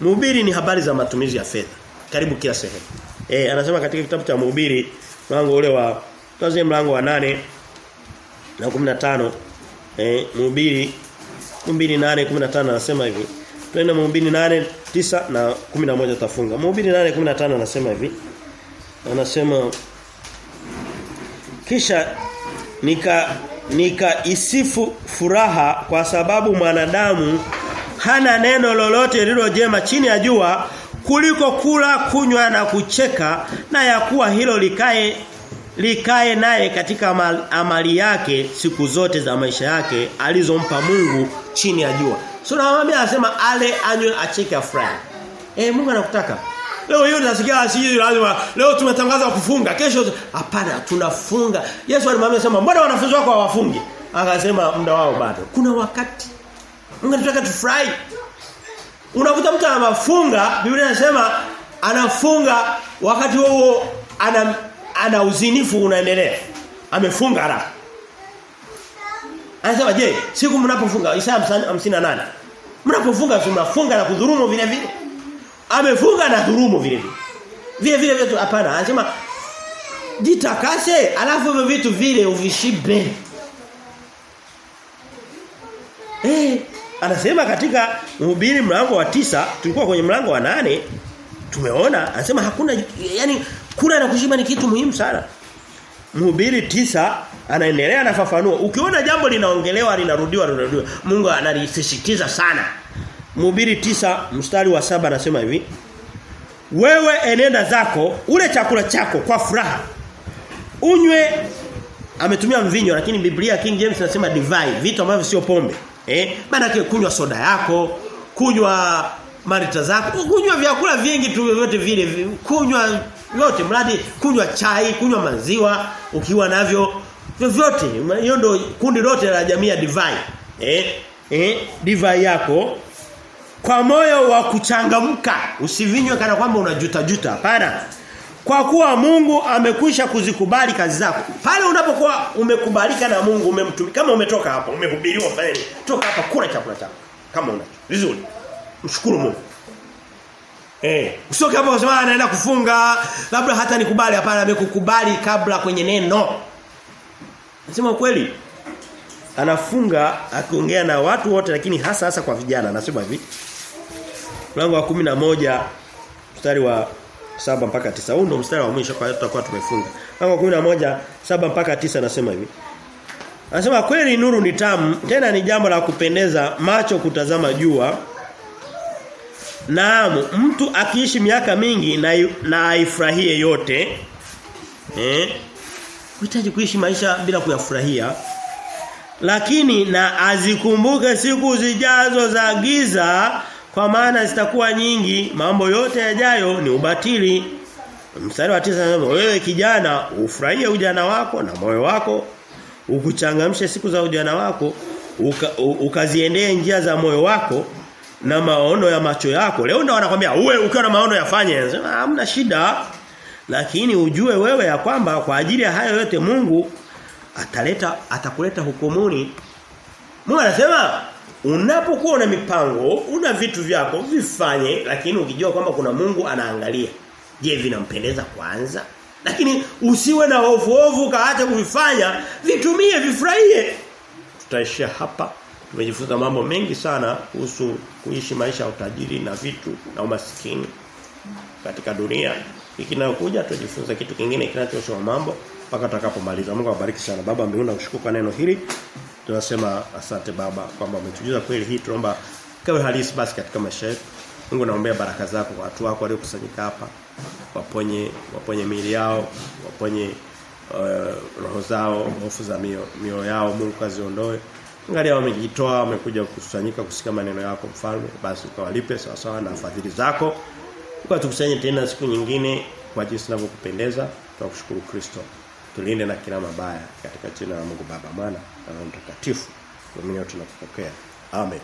Mhubiri ni habari za matumizi ya fedha karibu kila sehemu. Eh anasema katika kitabu cha mhubiri mlango ule wa tuanze mlango wa nane na 15 eh mhubiri 28:15 anasema hivi. Twende Mhubiri 8:9 na 11 tafunga. Mhubiri 8:15 anasema hivi. Anasema kisha nika nika isifu furaha kwa sababu mwanadamu hana neno lolote lililo jema chini ya jua kuliko kula kunywa na kucheka na ya kuwa hilo likae likae naye katika amali yake siku zote za maisha yake alizompa Mungu chini ya jua. So nawaambia anasema ale anywe acheke afurahi. Eh Mungu anakutaka. Leo hiyo nasikia asiji lazima leo tumetangaza kufunga kesho hapana tunafunga. Yesu alimwambia sema mbona wanafunzi wako hawafungi? Akasema muda wao bado. Kuna wakati Mungu anataka tufurahi. Unakuta mtu anafunga Biblia inasema anafunga wakati huo ana ana uzinifu unaendelea. Amefunga haraka. Anasema je, siku mnapofunga Isaya 58. Mnapofunga mnafunga na kudhurumu vile vile. Amefunga na dhurumu vile vile. Vile vile vitu hapana. Anasema jitakase alafu hivyo vitu vile uvishibe. Eh, anasema katika mhubiri mlango wa tisa tulikuwa kwenye mlango wa nane tumeona anasema hakuna yani kula na kushiba ni kitu muhimu sana. Mhubiri tisa anaendelea anafafanua. Ukiona jambo linaongelewa linarudiwa linarudiwa, Mungu analisisitiza sana. Mhubiri tisa mstari wa saba anasema hivi. Wewe enenda zako, ule chakula chako kwa furaha. Unywe ametumia mvinyo lakini Biblia King James inasema divai, vitu ambavyo sio pombe. Eh? Maana kunywa soda yako, kunywa marita zako, kunywa vyakula vingi tu vyote vile, kunywa yote mradi kunywa chai, kunywa maziwa ukiwa navyo vyovyote. Hiyo ndio kundi lote la jamii ya divai. Eh? Eh, divai yako kwa moyo wa kuchangamka, usivinywe kana kwamba unajuta juta. Hapana. Kwa kuwa Mungu amekwisha kuzikubali kazi zako. Pale unapokuwa umekubalika na Mungu, umemtumikia kama umetoka hapa, umehubiriwa pale Toka hapa kula chakula chako. Kama unacho. Vizuri. Mshukuru Mungu. Eh, usoke hapo unasema anaenda kufunga, labda hata nikubali hapana amekukubali kabla kwenye neno. Nasema ukweli. Anafunga akiongea na watu wote lakini hasa hasa kwa vijana. Anasema hivi. Mlango wa kumi na moja mstari wa saba mpaka tisa Huu ndio mstari wa mwisho kwa tutakuwa tumefunga. Mlango wa moja saba mpaka tisa anasema hivi. Anasema kweli nuru ni tamu, tena ni jambo la kupendeza macho kutazama jua. Naam, mtu akiishi miaka mingi na na aifurahie yote. Eh? Unahitaji kuishi maisha bila kuyafurahia. Lakini na azikumbuke siku zijazo za giza kwa maana zitakuwa nyingi, mambo yote yajayo ni ubatili. Mstari wa 9 anasema wewe kijana ufurahie ujana wako na moyo wako ukuchangamshe siku za ujana wako uka, ukaziendee njia za moyo wako na maono ya macho yako. Leo ndio wanakwambia uwe ukiwa na maono yafanye. Anasema hamna shida. Lakini ujue wewe ya kwamba kwa ajili ya hayo yote Mungu ataleta atakuleta hukumuni. Mungu anasema unapokuwa una mipango, una vitu vyako vifanye lakini ukijua kwamba kuna Mungu anaangalia. Je, vinampendeza kwanza? Lakini usiwe na hofu hofu kaacha kuvifanya, vitumie vifurahie. Tutaishia hapa. Tumejifunza mambo mengi sana kuhusu kuishi maisha ya utajiri na vitu na umasikini katika dunia. Wiki inayokuja tutajifunza kitu kingine kinachohusu mambo mpaka tutakapomaliza. Mungu awabariki sana. Baba mbinguni nakushukuru kwa neno hili. Tunasema asante baba kwamba umetujuza kweli hii tunaomba kawe halisi basi katika maisha yetu. Mungu naombea baraka zako kwa watu wako waliokusanyika hapa. Waponye waponye miili yao, waponye uh, roho zao, hofu za mioyo mio yao Mungu kaziondoe. Angalia wamejitoa wamekuja kukusanyika kusikia maneno yako mfalme basi ukawalipe sawa sawa na fadhili zako. Ukatukusanye tena siku nyingine kwa jinsi ninavyokupendeza. Tunakushukuru Kristo. Tulinde na kila mabaya katika jina la Mungu Baba, Mwana na Mtakatifu. mimi tunakupokea. Amen.